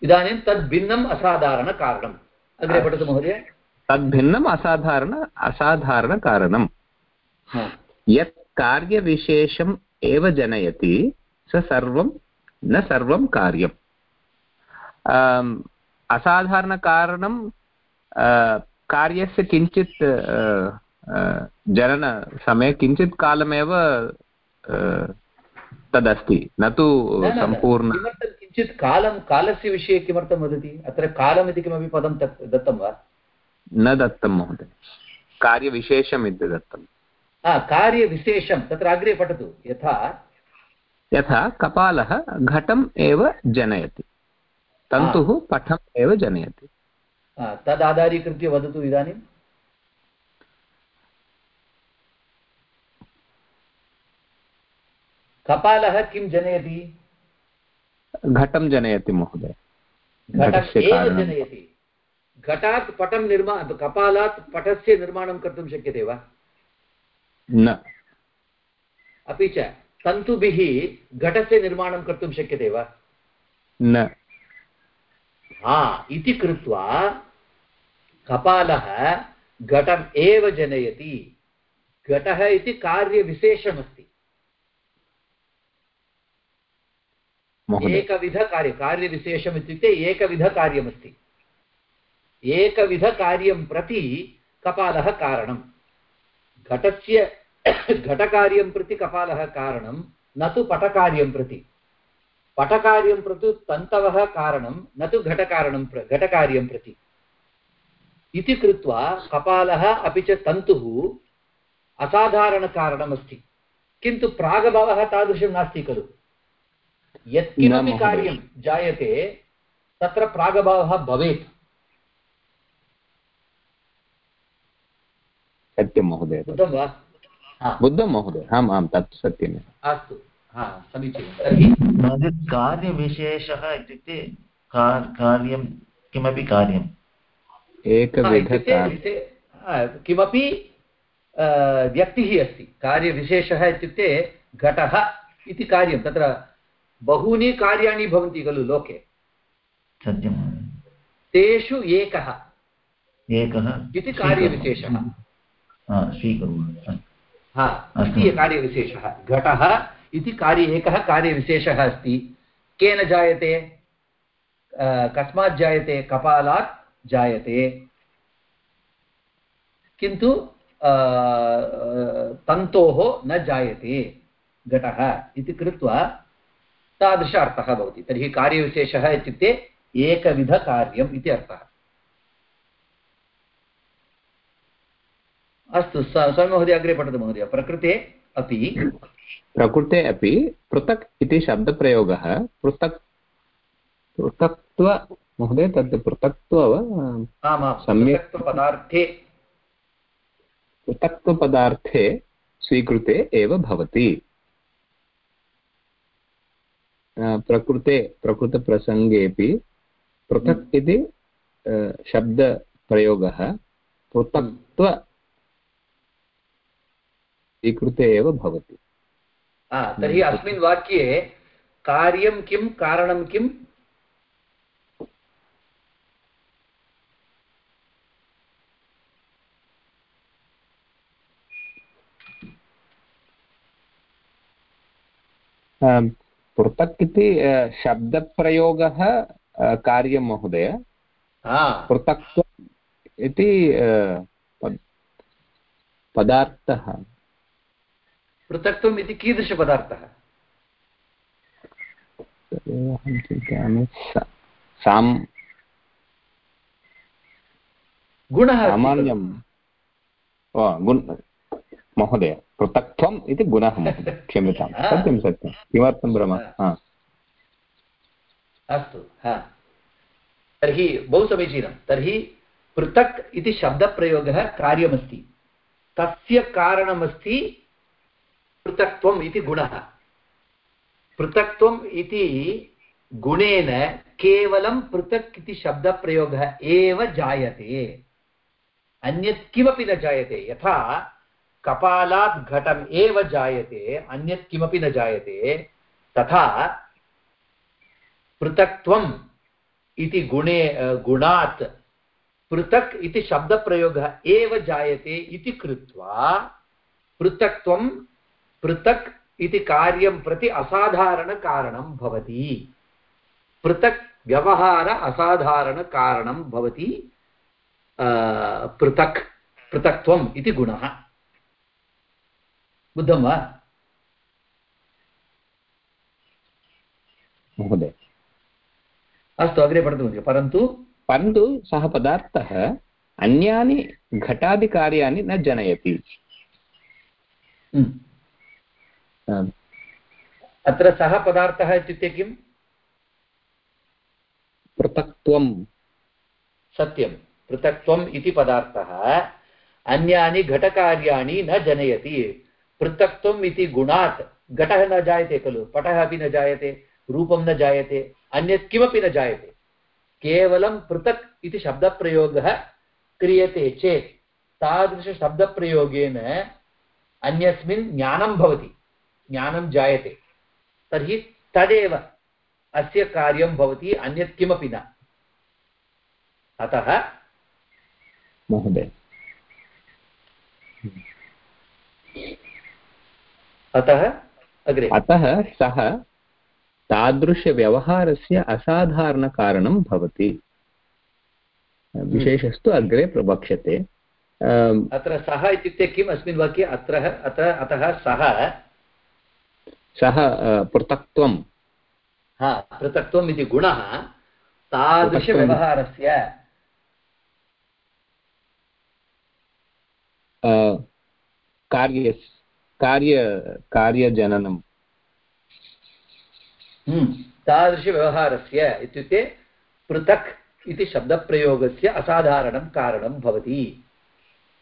इदानीं तद् भिन्नम् असाधारणकारणम्। अग्रे पठतु महोदय। तद्भिन्नम् असाधारण असाधारणकारणं यत् कार्यविशेषम् एव जनयति स सर्वं न सर्वं कार्यम्। असाधारणकारणं कार्यस्य किञ्चित् जननसमये किञ्चित् कालमेव तदस्ति। न तु सम्पूर्ण किञ्चित् कालं कालस्य विषये किमर्थं वदति? अत्र कालम् इति किमपि पदं दत्तं वा? न दत्तं महोदय। कार्यविशेषम् इति दत्तम् हा कार्यविशेषं तत्र अग्रे पठतु। यथा यथा कपालः घटम् एव जनयति। तन्तुः पठम् एव जनयति। तदाधारीकृत्य वदतु इदानीं। कपालः किं जनयति? घटं जनयति महोदय। जनयति। घटात् पटं निर्मा कपालात् पटस्य निर्माणं कर्तुं शक्यते वा? न। अपि च तन्तुभिः घटस्य निर्माणं कर्तुं शक्यते वा? न। हा इति कृत्वा कपालः घटम् एव जनयति। घटः इति कार्यविशेषमस्ति। एकविधकार्य कार्यविशेषम् इत्युक्ते एकविधकार्यमस्ति। एकविधकार्यं प्रति कपालः कारणं घटस्य घटकार्यं प्रति कपालः कारणं न तु पटकार्यं प्रति। पटकार्यं प्रति तन्तवः कारणं न तु घटकारणं प्र घटकार्यं प्रति। इति कृत्वा कपालः अपि च तन्तुः असाधारणकारणमस्ति। किन्तु प्रागभावः तादृशं नास्ति खलु। यत्किमपि कार्यं जायते तत्र प्रागभावः भवेत्। सत्यं महोदय। बुद्धं वा? बुद्धं महोदय आम् आं तत् सत्यमेव। अस्तु हा समीचीनं। तर्हि कार्यविशेषः इत्युक्ते कार् कार्यं किमपि कार्यं? हा, इत्युक्ते एकविधकार्यं किमपि व्यक्तिः अस्ति कार्यविशेषः इत्युक्ते घटः इति कार्यं तत्र बहूनि कार्याणि भवन्ति खलु लोके। सत्यं। तेषु एकः। एकः इति कार्यविशेषः। स्वीकुर्मः। हा। इति कार्यविशेषः। घटः इति कार्य एकः कार्यविशेषः अस्ति। केन जायते? कस्मात् जायते? कपालात् जायते। किन्तु तन्तोः न जायते। घटः इति कृत्वा तादृश अर्थः भवति। तर्हि कार्यविशेषः इत्युक्ते एकविधकार्यम् इति अर्थः। अस्तु स स्वयं अग्रे पठतु महोदय प्रकृते अपि प्रकृते अपि पृथक् इति शब्दप्रयोगः पृथक् पृथक्त्व महोदय तद् पृथक्त्व सम्यक्। पृथक्त्वपदार्थे पृथक्त्वपदार्थे स्वीकृते एव भवति प्रकृते प्रकृतप्रसङ्गेपि पृथक् इति शब्दप्रयोगः पृथक्त्व स्वीकृते एव भवति। आ, तर्हि अस्मिन् वाक्ये कार्यं किं कारणं किम्? पृथक् इति शब्दप्रयोगः कार्यं महोदय। पृथक्त्वम् इति पदार्थः। पृथक्त्वम् इति कीदृशपदार्थः? अहं चिन्तयामि साम् गुणः सामान्यं गुण महोदय पृथक्त्वम् इति गुणः क्षम्यतां। सत्यं सत्यं। किमर्थं भ्रमः हा। अस्तु हा। तर्हि बहु समीचीनं। तर्हि पृथक् इति शब्दप्रयोगः कार्यमस्ति। तस्य कारणमस्ति पृथक्त्वम् इति गुणः। पृथक्त्वम् इति गुणेन केवलं पृथक् इति शब्दप्रयोगः एव जायते। अन्यत् किमपि न जायते। यथा कपालात् घटम् एव जायते, अन्यत् किमपि न जायते, तथा पृथक्त्वम् इति गुणे गुणात् पृथक् इति शब्दप्रयोगः एव जायते इति कृत्वा पृथक्त्वं पृथक् इति कार्यं प्रति असाधारणकारणं भवति। पृथक् व्यवहार असाधारणकारणं भवति पृथक् पृथक्त्वम् इति गुणः। बुद्धं वा? महोदय। अस्तु अग्रे पठतु परन्तु परन्तु सः पदार्थः अन्यानि घटादिकार्याणि न जनयति। हम्म। अत्र सः पदार्थः इत्युक्ते किम्? पृथक्त्वं सत्यं पृथक्त्वम् इति पदार्थः अन्यानि घटकार्याणि न जनयति। पृथक्त्वम् इति गुणात् घटः न जायते खलु? पटः अपि न जायते रूपं न जायते अन्यत् किमपि न जायते। केवलं पृथक् इति शब्दप्रयोगः क्रियते चेत् तादृशशब्दप्रयोगेन अन्यस्मिन् ज्ञानं भवति। ज्ञानं जायते। तर्हि तदेव अस्य कार्यं भवति अन्यत् किमपि न। अतः महोदय। अतः अग्रे। अतः सः तादृशव्यवहारस्य असाधारणकारणं भवति। विशेषस्तु अग्रे प्रवक्ष्यते अत्र सः इत्युक्ते किम् अस्मिन् वाक्ये? अत्र अतः अतः सः सः पृथक्त्वं हा पृथक्त्वम् इति गुणः तादृशव्यवहारस्य कार्य कार्य कार्यजननं हम्म, तादृशव्यवहारस्य इत्युक्ते पृथक् इति शब्दप्रयोगस्य असाधारणं कारणं भवति।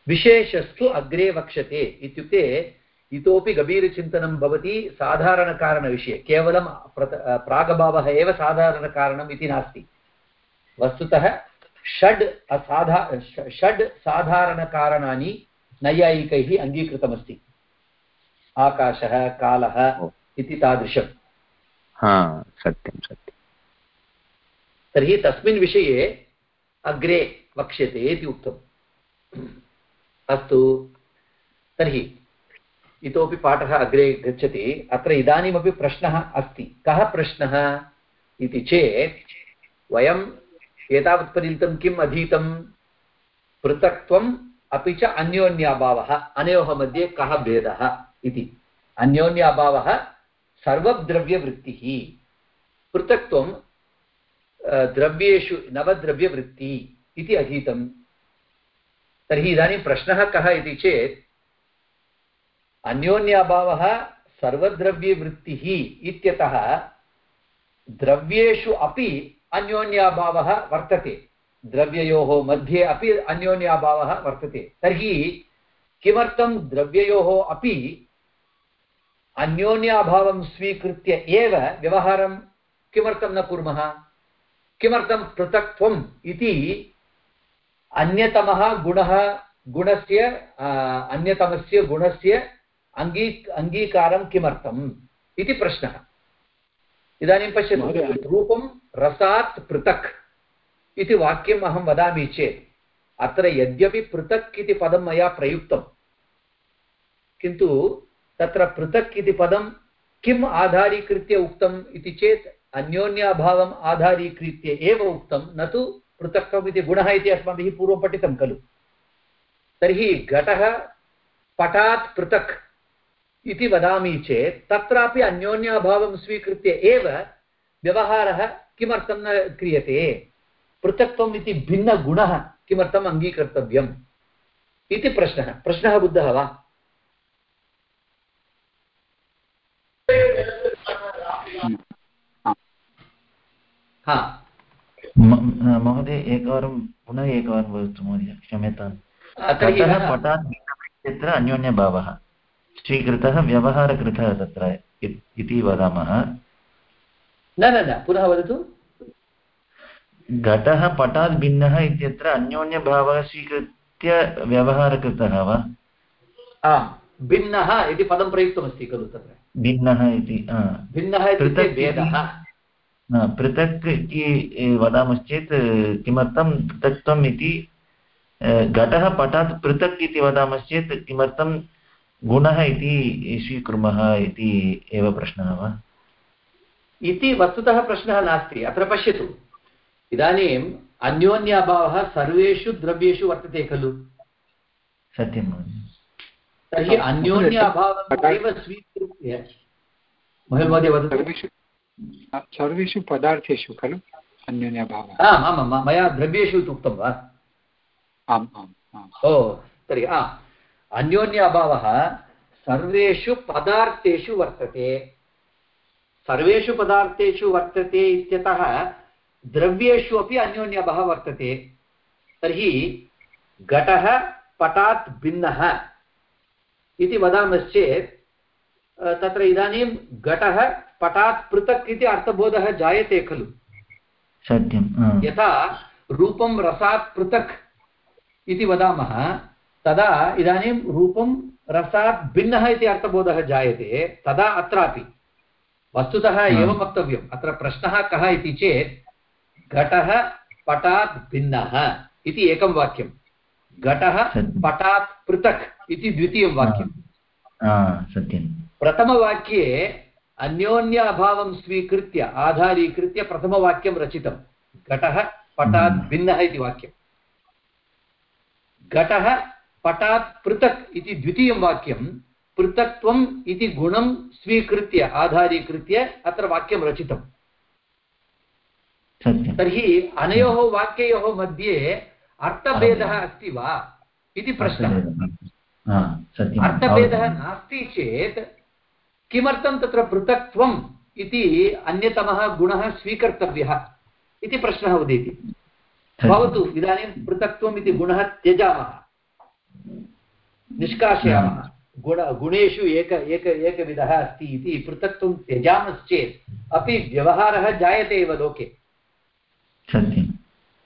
विशेषस्तु अग्रे वक्ष्यते इत्युक्ते इतोपि गभीरचिन्तनं भवति साधारणकारणविषये। केवलं प्रागभावः एव साधारणकारणम् इति नास्ति। वस्तुतः षड् असाधा षड् साधारणकारणानि नैयायिकैः अङ्गीकृतमस्ति। आकाशः कालः इति तादृशम्। सत्यं सत्यं। तर्हि तस्मिन् विषये अग्रे वक्ष्यते इति उक्तम्। अस्तु। तर्हि इतोपि पाठः अग्रे गच्छति। अत्र इदानीमपि प्रश्नः अस्ति। कः प्रश्नः? इति चेत् वयम् एतावत्पर्यन्तं किम् अधीतं? पृथक्त्वम् अपि च अन्योन्याभावः। अनयोः मध्ये कः भेदः? इति। अन्योन्याभावः सर्वद्रव्यवृत्तिः। पृथक्त्वं द्रव्येषु नवद्रव्यवृत्ति इति अधीतं। तर्हि इदानीं प्रश्नः कः इति चेत् अन्योन्याभावः सर्वद्रव्यवृत्तिः इत्यतः द्रव्येषु अपि अन्योन्याभावः वर्तते। द्रव्ययोः मध्ये अपि अन्योन्याभावः वर्तते। तर्हि किमर्थं द्रव्ययोः अपि अन्योन्याभावं स्वीकृत्य एव व्यवहारं किमर्थं न कुर्मः? किमर्थं पृथक्त्वम् इति अन्यतमः गुणः, गुणस्य अन्यतमस्य गुणस्य अङ्गी अङ्गीकारं किमर्थम् इति प्रश्नः इदानीं पश्यतु रूपं रसात् पृथक् इति वाक्यम् अहं वदामि चेत् अत्र यद्यपि पृथक् इति पदं मया प्रयुक्तं किन्तु तत्र पृथक् इति पदं किम् आधारीकृत्य उक्तम् इति चेत् अन्योन्याभावम् आधारीकृत्य एव उक्तं न तु पृथक्त्वम् इति गुणः इति अस्माभिः पूर्वं पठितं खलु तर्हि घटः पटात् पृथक् इति वदामि चेत् तत्रापि अन्योन्याभावं स्वीकृत्य एव व्यवहारः किमर्थं न क्रियते? पृथक्त्वम् इति भिन्नगुणः किमर्थम् अङ्गीकर्तव्यम्? इति प्रश्नः। प्रश्नः बुद्धः वा? महोदय एकवारं पुनः एकवारं वदतु महोदय क्षम्यताम्। पटात् यत्र अन्योन्यभावः। स्वीकृतः व्यवहारकृतः तत्र इति वदामः। न न न पुनः वदतु। घटः पटात् भिन्नः इत्यत्र अन्योन्यभावः स्वीकृत्य व्यवहारकृतः वा? भिन्नः इति पदं प्रयुक्तमस्ति खलु तत्र। भिन्नः इति भिन्नः पृथक् भेदः। पृथक् इति वदामश्चेत् किमर्थं पृथक्त्वम् इति घटः पटात् पृथक् इति वदामश्चेत् किमर्थं गुणः इति स्वीकुर्मः इति एव प्रश्नः वा? इति वस्तुतः प्रश्नः नास्ति अत्र पश्यतु। इदानीम् अन्योन्याभावः सर्वेषु द्रव्येषु वर्तते खलु। सत्यं तर्हि अन्योन्याभावम् एव स्वीकृत्य महोदय वदतु। सर्वेषु पदार्थेषु खलु अन्योन्याभावः। आम् आमां मया द्रव्येषु इति उक्तं वा? आम् आम् आम्। ओ तर्हि आ अन्योन्य अभावः सर्वेषु पदार्थेषु वर्तते। सर्वेषु पदार्थेषु वर्तते इत्यतः द्रव्येषु अपि अन्योन्यभावः वर्तते। तर्हि घटः पटात् भिन्नः इति वदामश्चेत् तत्र इदानीं घटः पटात् पृथक् इति अर्थबोधः जायते खलु। सत्यं यथा रूपं रसात् पृथक् इति वदामः तदा इदानीं रूपं रसात् भिन्नः इति अर्थबोधः जायते तदा अत्रापि। वस्तुतः एवं वक्तव्यम्। अत्र प्रश्नः कः इति चेत् घटः पटात् भिन्नः इति एकं वाक्यं। घटः पटात् पृथक् इति द्वितीयं वाक्यं सत्यं प्रथमवाक्ये अन्योन्य अभावं स्वीकृत्य आधारीकृत्य प्रथमवाक्यं रचितं। घटः पटात् हम्म। भिन्नः इति वाक्यं घटः पटात् पृथक् इति द्वितीयं वाक्यं पृथक्त्वम् इति गुणं स्वीकृत्य आधारीकृत्य अत्र वाक्यं रचितम्। तर्हि अनयोः वाक्ययोः मध्ये अर्थभेदः अस्ति वा इति प्रश्नः। अर्थभेदः। नास्ति चेत् किमर्थं तत्र पृथक्त्वम् इति अन्यतमः गुणः स्वीकर्तव्यः इति प्रश्नः उदेति। भवतु इदानीं पृथक्त्वम् इति गुणः त्यजामः। निष्कासयामः गुण गुणेषु एक एक एकविधः अस्ति इति पृथक्त्वं त्यजामश्चेत्। अपि व्यवहारः जायते एव लोके।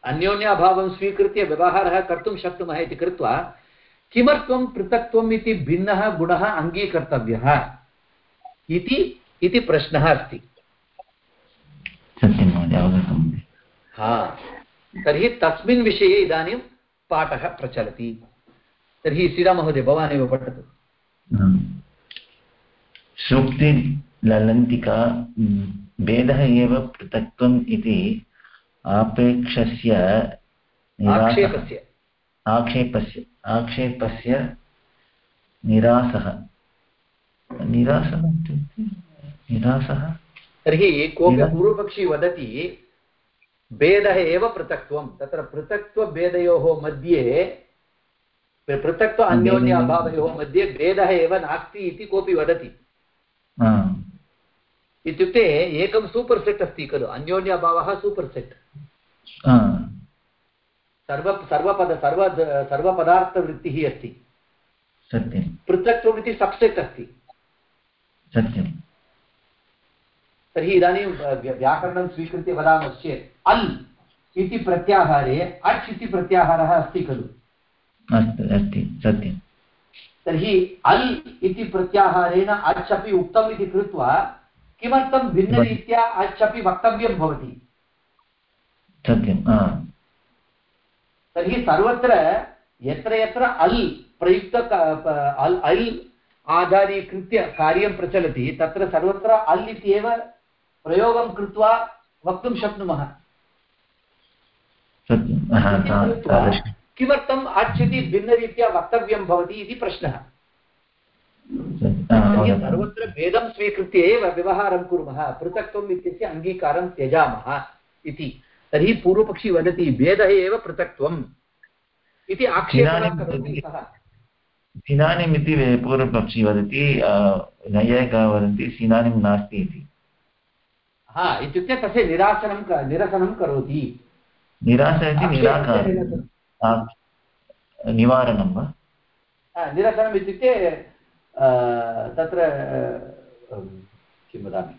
अन्योन्याभावं स्वीकृत्य व्यवहारः कर्तुं शक्नुमः इति कृत्वा किमर्थं पृथक्त्वम् इति भिन्नः गुणः अङ्गीकर्तव्यः? इति इति प्रश्नः अस्ति। सत्यं महोदय अवगतं हा। तर्हि तस्मिन् विषये इदानीं पाठः प्रचलति। तर्हि श्रीराममहोदय भवान् एव पठतु सूक्तिललन्तिका भेदः एव पृथक्त्वम् इति आपेक्षस्य आक्षेपस्य। आक्षेपस्य आक्षेपस्य निरासः। निरासः इत्युक्ते निरासः। तर्हि कोऽपि पूर्वपक्षी वदति भेदः एव पृथक्त्वं तत्र पृथक्त्वभेदयोः मध्ये पृथक्त्व अन्योन्य अभावयोः मध्ये भेदः एव नास्ति इति कोऽपि वदति। इत्युक्ते एकं सूपर् सेट् अस्ति खलु अन्योन्य अभावः सूपर् सेट् सर्व सर्वपद सर्व सर्वपदार्थवृत्तिः अस्ति। सत्यं पृथक्त्वम् इति सब्सेट् अस्ति। सत्यं तर्हि इदानीं व्याकरणं स्वीकृत्य वदामश्चेत् अल् इति प्रत्याहारे अच् इति प्रत्याहारः अस्ति खलु। अस्तु अस्ति सत्यं तर्हि अल् इति प्रत्याहारेण अच् अपि उक्तम् इति कृत्वा किमर्थं भिन्नरीत्या अच् अपि वक्तव्यं भवति? सत्यं तर्हि सर्वत्र यत्र यत्र अल् प्रयुक्त अल् अल् आधारीकृत्य कार्यं प्रचलति तत्र सर्वत्र अल् इत्येव प्रयोगं कृत्वा वक्तुं शक्नुमः। किमर्थम् अच् इति भिन्नरीत्या वक्तव्यं भवति इति प्रश्नः? सर्वत्र भेदं स्वीकृत्य एव व्यवहारं कुर्मः पृथक्त्वम् इत्यस्य अङ्गीकारं त्यजामः इति। तर्हि पूर्वपक्षी वदति भेदः एव पृथक्त्वम् इति आक्षेपणं करोति सः। इति पूर्वपक्षी वदति नैयायिकाः वदन्ति सिनानिं नास्ति इति। हा इत्युक्ते तस्य निरासनं निरसनं करोति। निरास इति निराकारः निवारणं वा? निरसनम् इत्युक्ते तत्र किं वदामि?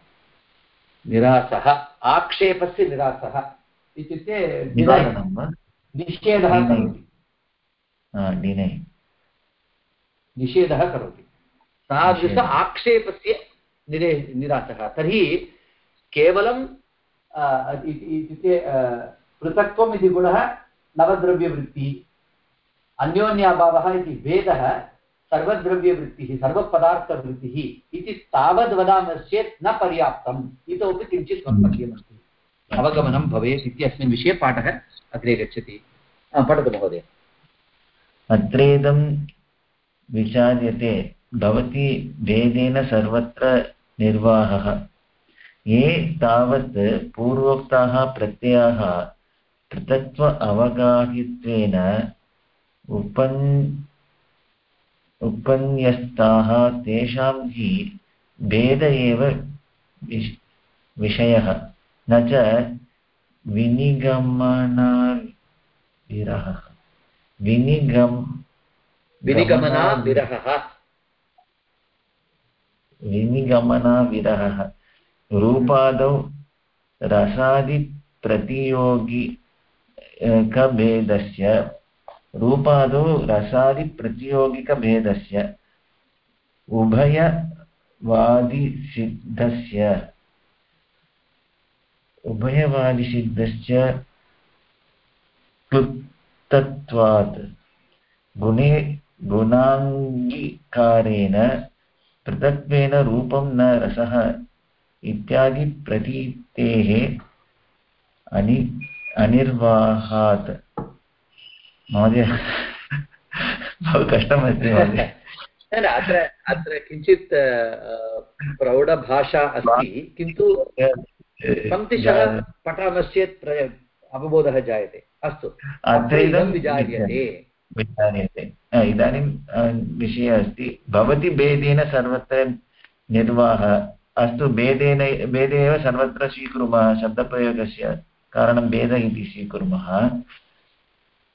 निरासः आक्षेपस्य निरासः इत्युक्ते निवारणं वा? निषेधः करोति। निषेधः करोति। तादृश आक्षेपस्य निरे निरासः तर्हि केवलं इत्युक्ते पृथक्त्वम् इति गुणः नवद्रव्यवृत्तिः। अन्योन्याभावः इति भेदः सर्वद्रव्यवृत्तिः सर्वपदार्थवृत्तिः इति तावद् वदामश्चेत् न पर्याप्तम्। इतोपि किञ्चित् वक्तव्यमस्ति अवगमनं भवेत् इत्यस्मिन् विषये पाठः अग्रे गच्छति। पठतु महोदय। अत्रेदं विचार्यते भवति भेदेन सर्वत्र निर्वाहः। ये तावत् पूर्वोक्ताः प्रत्ययाः पृथक्त्व अवगाहित्वेन उपन् उपन्यस्ताः तेषां हि भेद एव विषयः। न च विनिगमनविरहः। विनिगम् विनिगमना विरहः विनिगमनविरहः। रूपादौ रसादिप्रतियोगिकभेदस्य रूपादौ रसादिप्रतियोगिकभेदस्य। उभयवादिसिद्धस्य। उभयवादिसिद्धश्च क्लुप्तत्वात्। गुणे गुणाङ्गीकारेण पृथक्त्वेन रूपं न रसः। इत्यादिप्रतीतेः अनि अनिर्वाहात्। महोदय बहु कष्टमस्ति महोदय। न अत्र अत्र किञ्चित् प्रौढभाषा अस्ति किन्तु पङ्क्तिशः पठामश्चेत् अवबोधः जायते। अस्तु। अत्र इदं विचार्यते विचार्यते इदानीं विषयः अस्ति। भवति भेदेन सर्वत्र निर्वाहः। अस्तु भेदेन भेदे एव सर्वत्र स्वीकुर्मः शब्दप्रयोगस्य। कारणं भेदः इति स्वीकुर्मः।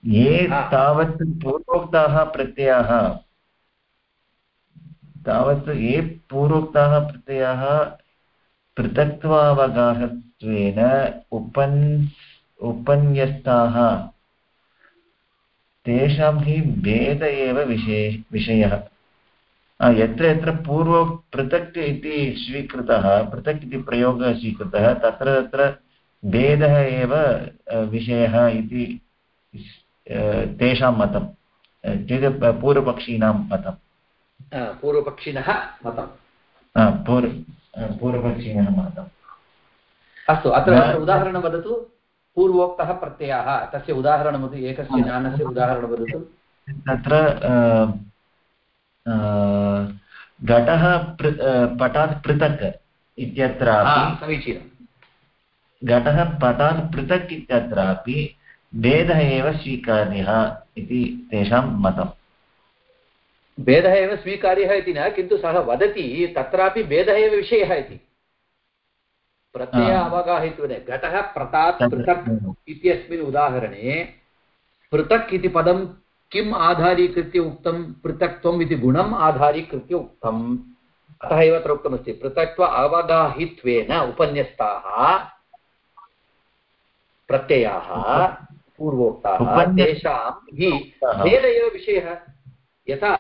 ये तावत् पूर्वोक्ताः प्रत्ययाः तावत् ये पूर्वोक्ताः प्रत्ययाः पृथक्त्वावगाहत्वेन उपन् उपन्यस्ताः तेषां हि भेद एव विशेष विषयः। यत्र यत्र पूर्व पृथक् इति स्वीकृतः पृथक् इति प्रयोगः स्वीकृतः तत्र तत्र भेदः एव विषयः इति तेषां मतं चेत् पूर्वपक्षीणां मतं। पूर्वपक्षिणः मतं। पूर्व पूर्वपक्षिणः मतम् अस्तु अत्र उदाहरणं वदतु। पूर्वोक्तः प्रत्ययः तस्य उदाहरणम् एकस्य ज्ञानस्य उदाहरणं वदतु। तत्र घटः पटात् पृथक् इत्यत्रापि समीचीनं घटः पटात् पृथक् इत्यत्रापि भेदः एव स्वीकार्यः इति तेषां मतम् भेदः एव स्वीकार्यः इति न किन्तु सः वदति तत्रापि भेदः एव विषयः इति। प्रत्यय अवगाहित्वेन घटः प्रतात् पृथक् इत्यस्मिन् उदाहरणे पृथक् इति पदं किम् आधारीकृत्य उक्तं पृथक्त्वम् इति गुणम् आधारीकृत्य उक्तम् अतः एव अत्र उक्तमस्ति पृथक्त्व अवगाहित्वेन उपन्यस्ताः प्रत्ययाः पूर्वोक्ताः तेषां हि भेद एव विषयः। यथा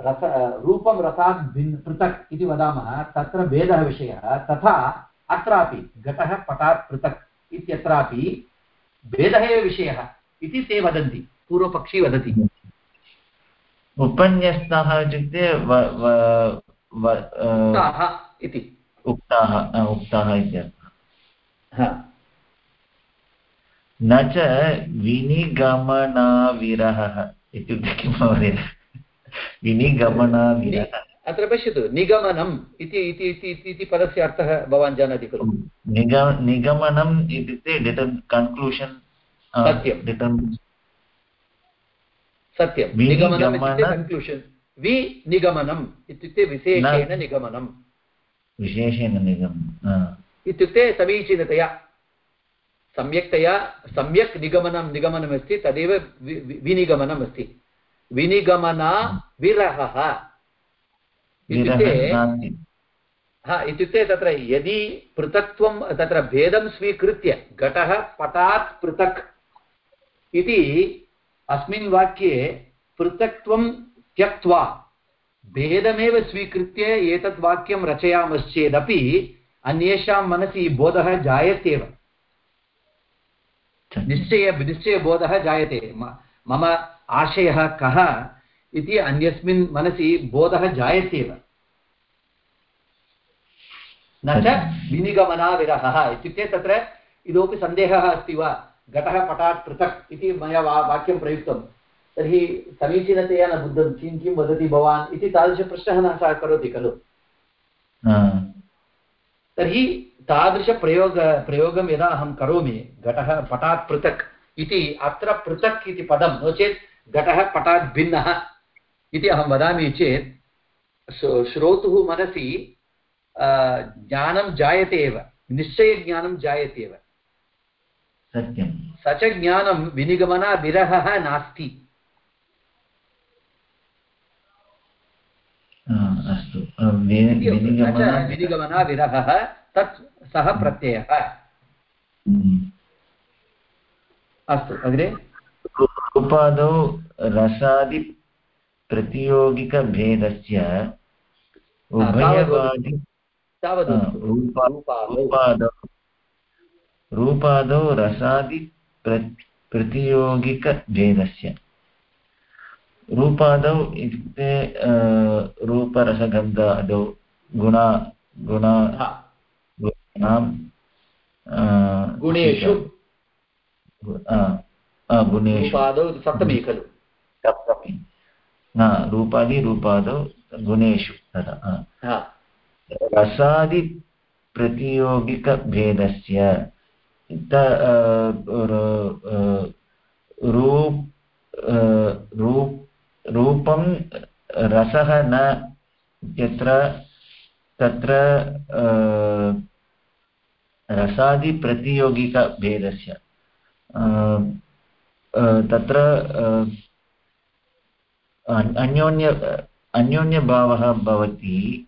रस रूपं रसात् भिन् पृथक् इति वदामः तत्र भेदः विषयः तथा अत्रापि घटः पटात् पृथक् इत्यत्रापि भेदः एव विषयः इति ते वदन्ति पूर्वपक्षी वदति। उपन्यस्ताः इत्युक्ते इति। उक्ताः उक्ताः इत्यर्थः न च विनिगमनाविरहः इत्युक्ते किं महोदय? विनिगमनाविरहः। अत्र पश्यतु निगमनम् इति इति इति पदस्य अर्थः भवान् जानाति खलु। निग निगमनम् इत्युक्ते डिटर् कन्क्लूषन् सत्यं सत्यं निगमनम् इत्युक्ते कन्क्लूषन् विनिगमनम् इत्युक्ते विशेषेण निगमनम्। विशेषेण निगमनम् इत्युक्ते समीचीनतया सम्यक्तया सम्यक् निगमनं निगमनमस्ति तदेव विनिगमनम् अस्ति विनिगमना विरहः। इत्युक्ते हा इत्युक्ते तत्र यदि पृथक्त्वं तत्र भेदं स्वीकृत्य घटः पटात् पृथक् इति अस्मिन् वाक्ये पृथक्त्वं त्यक्त्वा भेदमेव स्वीकृत्य एतत् वाक्यं रचयामश्चेदपि अन्येषां मनसि बोधः जायत्येव निश्चय। निश्चयबोधः जायते। मम आशयः कः इति अन्यस्मिन् मनसि बोधः जायत्येव न च विनिगमनाविरहः इत्युक्ते तत्र इतोपि सन्देहः अस्ति वा? घटः पटात् पृथक् इति मया वा वाक्यं प्रयुक्तं। तर्हि समीचीनतया न बुद्धं। किं किं वदति भवान् इति तादृशप्रश्नः न सः करोति खलु? तर्हि तादृशप्रयोग प्रयोगं यदा अहं करोमि घटः पटात् पृथक् इति अत्र पृथक् इति पदं नो चेत् घटः पटात् भिन्नः इति अहं वदामि चेत् श्रोतुः मनसि ज्ञानं जायते एव निश्चयज्ञानं जायते एव। सत्यं स च ज्ञानं विनिगमनाविरहः नास्ति। अस्तु। विनिगमनाविरहः तत् सः प्रत्ययः। हम्म। अस्तु अग्रे। उपादौ रसादिप्रतियोगिकभेदस्य उभयवादि रूपादौ। रूपादौ रसादि प्रतियोगिकभेदस्य रूपादौ इत्युक्ते रूपरसगन्धादौ गुणा गुणा गुणानां गुणेषु। गुणेषु। सप्तमी खलु। सप्तमी। न रूपादि रूपादौ गुणेषु। तथा रसादिप्रतियोगिकभेदस्य रूप रूप रूपं रसः न यत्र तत्र रसादिप्रतियोगिकभेदस्य तत्र अन्योन्य अन्योन्यभावः भवति।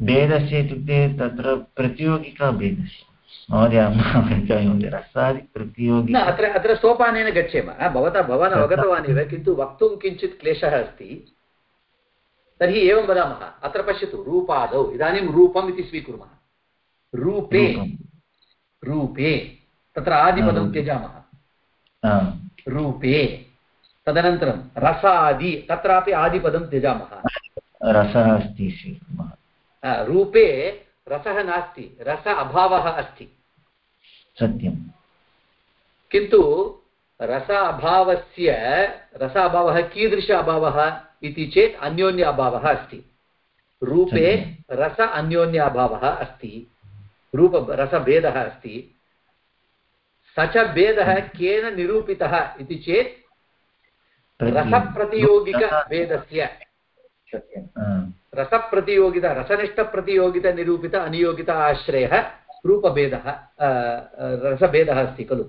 भेदस्य इत्युक्ते तत्र प्रतियोगिकाभेदस्य महोदय रसादिप्रतियोगि अत्र अत्र सोपानेन गच्छेम। भवता भवान् अवगतवान् एव किन्तु वक्तुं किञ्चित् क्लेशः अस्ति। तर्हि एवं वदामः अत्र पश्यतु रूपादौ इदानीं रूपम् इति स्वीकुर्मः। रूपे। रूपे। तत्र आदिपदं त्यजामः। रूपे। तदनन्तरं रसादि। तत्रापि आदिपदं त्यजामः। रसः अस्ति रूपे रसः नास्ति। रस अभावः अस्ति। सत्यं किन्तु रस अभावस्य रस अभावः कीदृश अभावः इति चेत् अन्योन्य अभावः अस्ति। रूपे रस अन्योन्य अभावः अस्ति। रूप रसभेदः अस्ति। स च भेदः केन निरूपितः इति चेत् रसप्रतियोगिकभेदस्य रसप्रतियोगिता रसनिष्ठप्रतियोगितनिरूपित अनियोगिता आश्रयः रूपभेदः रसभेदः अस्ति खलु।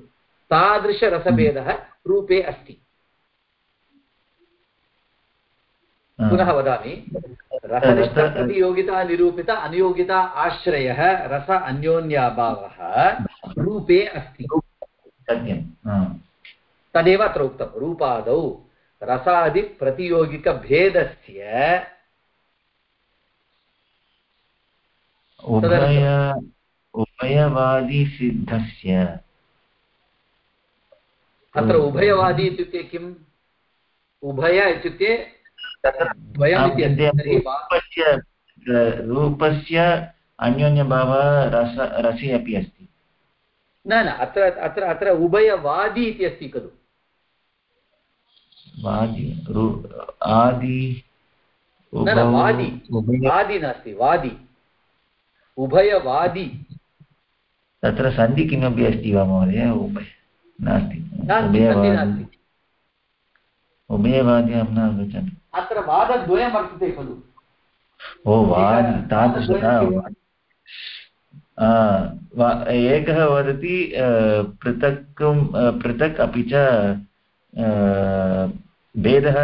तादृशरसभेदः रूपे अस्ति। पुनः वदामि रसनिष्ठप्रतियोगितानिरूपित अनियोगिता आश्रयः रस अन्योन्याभावः रूपे अस्ति। तदेव अत्र उक्तं रूपादौ रसादिप्रतियोगिकभेदस्य उभय उभयवादिसिद्धस्य। अत्र उभयवादी इत्युक्ते किम्? उभय इत्युक्ते रूपस्य अन्योन्यभावः रस रसि अपि अस्ति। न न अत्र अत्र अत्र उभयवादी इति अस्ति खलु। वादि आदि वादि वादि नास्ति वादि। उभयवादी। तत्र सन्धि किमपि अस्ति वा महोदय? उभय नास्ति। उभयवादी। अहं न अवगच्छामि अत्र वादद्वयं वर्तते खलु ओ वादि एकः वदति पृथक् पृथक् अपि च भेदः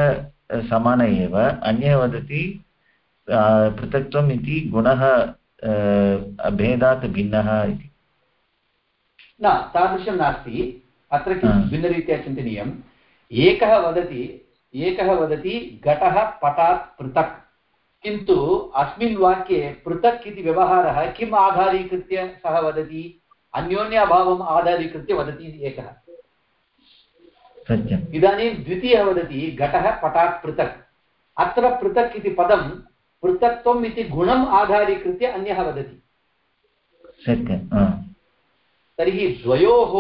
समान एव अन्यः वदति पृथक्त्वम् इति गुणः भेदात् भिन्नः इति न तादृशं नास्ति अत्र किञ्चित् भिन्नरीत्या चिन्तनीयम् एकः वदति एकः वदति घटः पटात् पृथक्। किन्तु अस्मिन् वाक्ये पृथक् इति व्यवहारः किम् आधारीकृत्य सः वदति? अन्योन्याभावम् आधारीकृत्य वदति एकः। इदानीं द्वितीयः वदति घटः पटात् पृथक्। अत्र पृथक् इति पदं पृथक्त्वम् इति गुणम् आधारीकृत्य अन्यः वदति। सत्यं तर्हि द्वयोः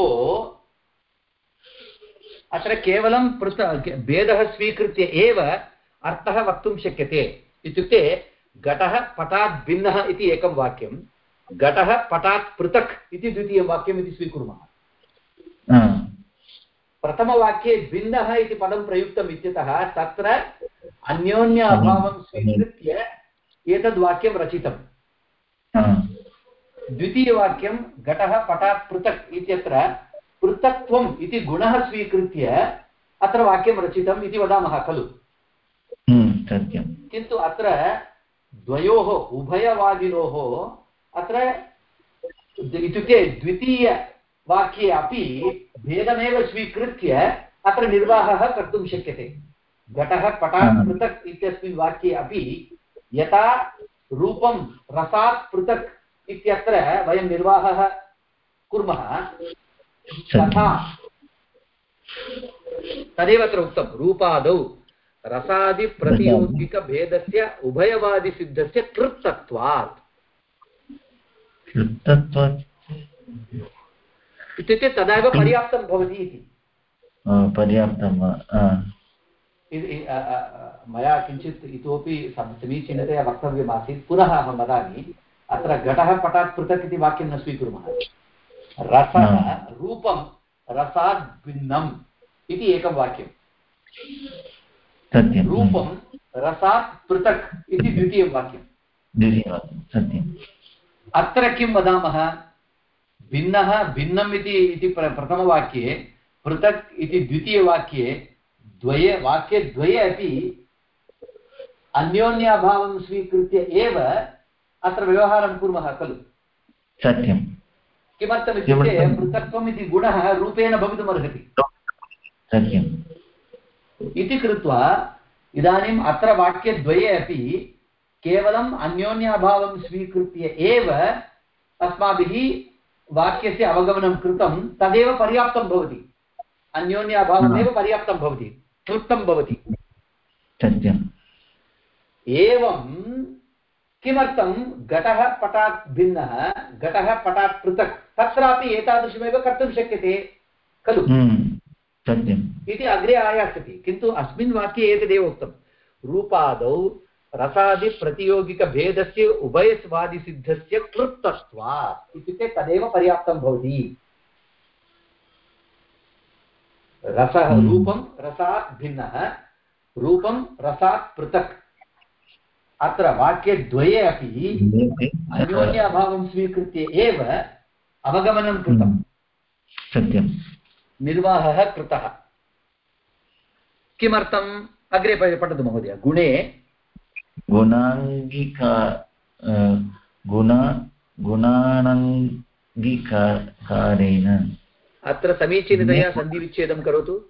अत्र केवलं पृथक् भेदः स्वीकृत्य एव अर्थः वक्तुं शक्यते। इत्युक्ते घटः पटात् भिन्नः इति एकं वाक्यं घटः पटात् पृथक् इति द्वितीयं वाक्यम् इति स्वीकुर्मः। प्रथमवाक्ये भिन्नः इति पदं प्रयुक्तम् इत्यतः तत्र अन्योन्य अभावं स्वीकृत्य एतद् वाक्यं रचितम् द्वितीयवाक्यं घटः पटात् पृथक् इत्यत्र पृथक्त्वम् इति गुणः स्वीकृत्य अत्र वाक्यं रचितम् इति वदामः खलु? किन्तु अत्र द्वयोः उभयवादिनोः अत्र इत्युक्ते द्वितीयवाक्ये अपि भेदमेव स्वीकृत्य अत्र निर्वाहः कर्तुं शक्यते। घटः पटात् पृथक् इत्यस्मिन् वाक्ये अपि यथा रूपं रसात् पृथक् इत्यत्र वयं निर्वाहः कुर्मः। तथा तदेव अत्र उक्तं रूपादौ रसादिप्रतियोगिकभेदस्य उभयवादिसिद्धस्य कृत्तत्वात् इत्युक्ते तदेव पर्याप्तं भवति इति। पर्याप्तं मया किञ्चित् इतोपि समीचीनतया वक्तव्यमासीत्। पुनः अहं वदामि अत्र घटः पटात् पृथक् इति वाक्यं न स्वीकुर्मः। रसः रूपं रसात् भिन्नम् इति एकं वाक्यं रूपं रसात् पृथक् इति द्वितीयं वाक्यं अत्र किं वदामः? भिन्नः भिन्नम् इति प्रथमवाक्ये पृथक् इति द्वितीयवाक्ये द्वये वाक्यद्वये अपि अन्योन्याभावं स्वीकृत्य एव अत्र व्यवहारं कुर्मः खलु? सत्यं किमर्थमित्युक्ते पृथक्त्वम् इति गुणः रूपेण भवितुमर्हति। सत्यम्। इति कृत्वा इदानीम् अत्र वाक्यद्वये अपि केवलम् अन्योन्याभावं स्वीकृत्य एव अस्माभिः वाक्यस्य अवगमनं कृतं तदेव पर्याप्तं भवति। अन्योन्याभावमेव पर्याप्तं भवति तृप्तं भवति। एवं किमर्थं घटः पटात् भिन्नः घटः पटात् पृथक्? तत्रापि एतादृशमेव कर्तुं शक्यते खलु हम्म। सत्यम् इति अग्रे आयास्यति किन्तु अस्मिन् वाक्ये एतदेव उक्तं रूपादौ रसादिप्रतियोगिकभेदस्य उभयस्वादिसिद्धस्य क्लृप्तत्वात् इत्युक्ते तदेव पर्याप्तं भवति रसः हम्म। रूपं रसात् भिन्नः रूपं रसात् पृथक् अत्र वाक्यद्वये अपि अन्योन्याभावं स्वीकृत्य एव अवगमनं कृतं हम्म। सत्यं निर्वाहः कृतः। किमर्थम्? अग्रे पठतु महोदय। गुणे। गुणाङ्गिका गुण गुणानङ्गिकारेण अत्र समीचीनतया सन्धिविच्छेदं करोतु।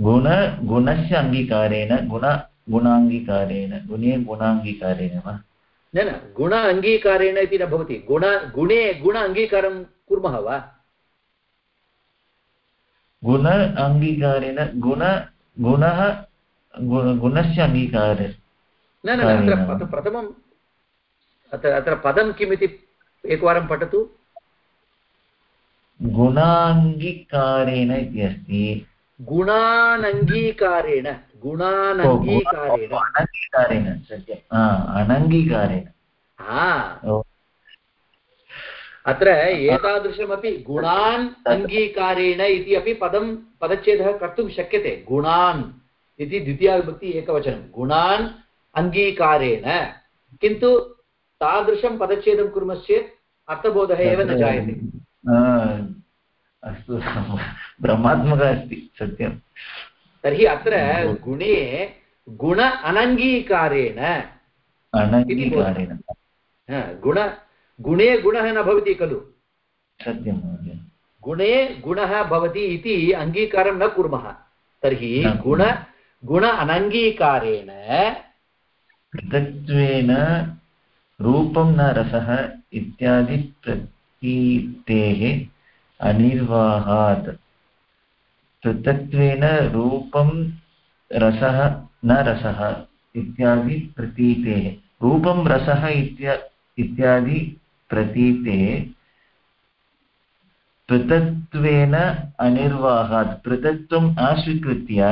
गुण गुणस्य अङ्गीकारेण गुण गुणाङ्गीकारेण गुणे गुणाङ्गीकारेण वा? न न गुण अङ्गीकारेण इति न भवति। गुण गुणे गुण अङ्गीकारं कुर्मः वा? गुण अङ्गीकारेण गुण गुणः गुणस्य अङ्गीकार न न अत्र प्रथमम् अत्र अत्र पदं किमिति एकवारं पठतु। गुणाङ्गीकारेण इति अस्ति। गुणानङ्गीकारेण गुणानङ्गीकारेण। अनङ्गीकारेण सत्यम्। अनङ्गीकारेण। अत्र एतादृशमपि गुणान् अङ्गीकारेण इति अपि पदं पदच्छेदः कर्तुं शक्यते। गुणान् इति द्वितीयाविभक्ति एकवचनं। गुणान् अङ्गीकारेण। किन्तु तादृशं पदच्छेदं कुर्मश्चेत् अर्थबोधः एव न जायते। अस्तु ब्रह्मात्मकः अस्ति सत्यं तर्हि अत्र गुणे गुण अनङ्गीकारेण अनङ्गीकारेण। गुण गुणे गुणः न भवति खलु। सत्यं गुणे गुणः भवति इति अङ्गीकारं न कुर्मः। तर्हि गुण गुण अनङ्गीकारेण पृथक्त्वेन रूपं न रसः इत्यादि प्रतीतेः अनिर्वाहात्। पृथक्त्वेन रूपं रसः न रसः इत्यादि प्रतीतेः। रूपं रसः इत्यादि प्रतीते। पृथक्त्वेन अनिर्वाहात् पृथक्त्वम् अस्वीकृत्य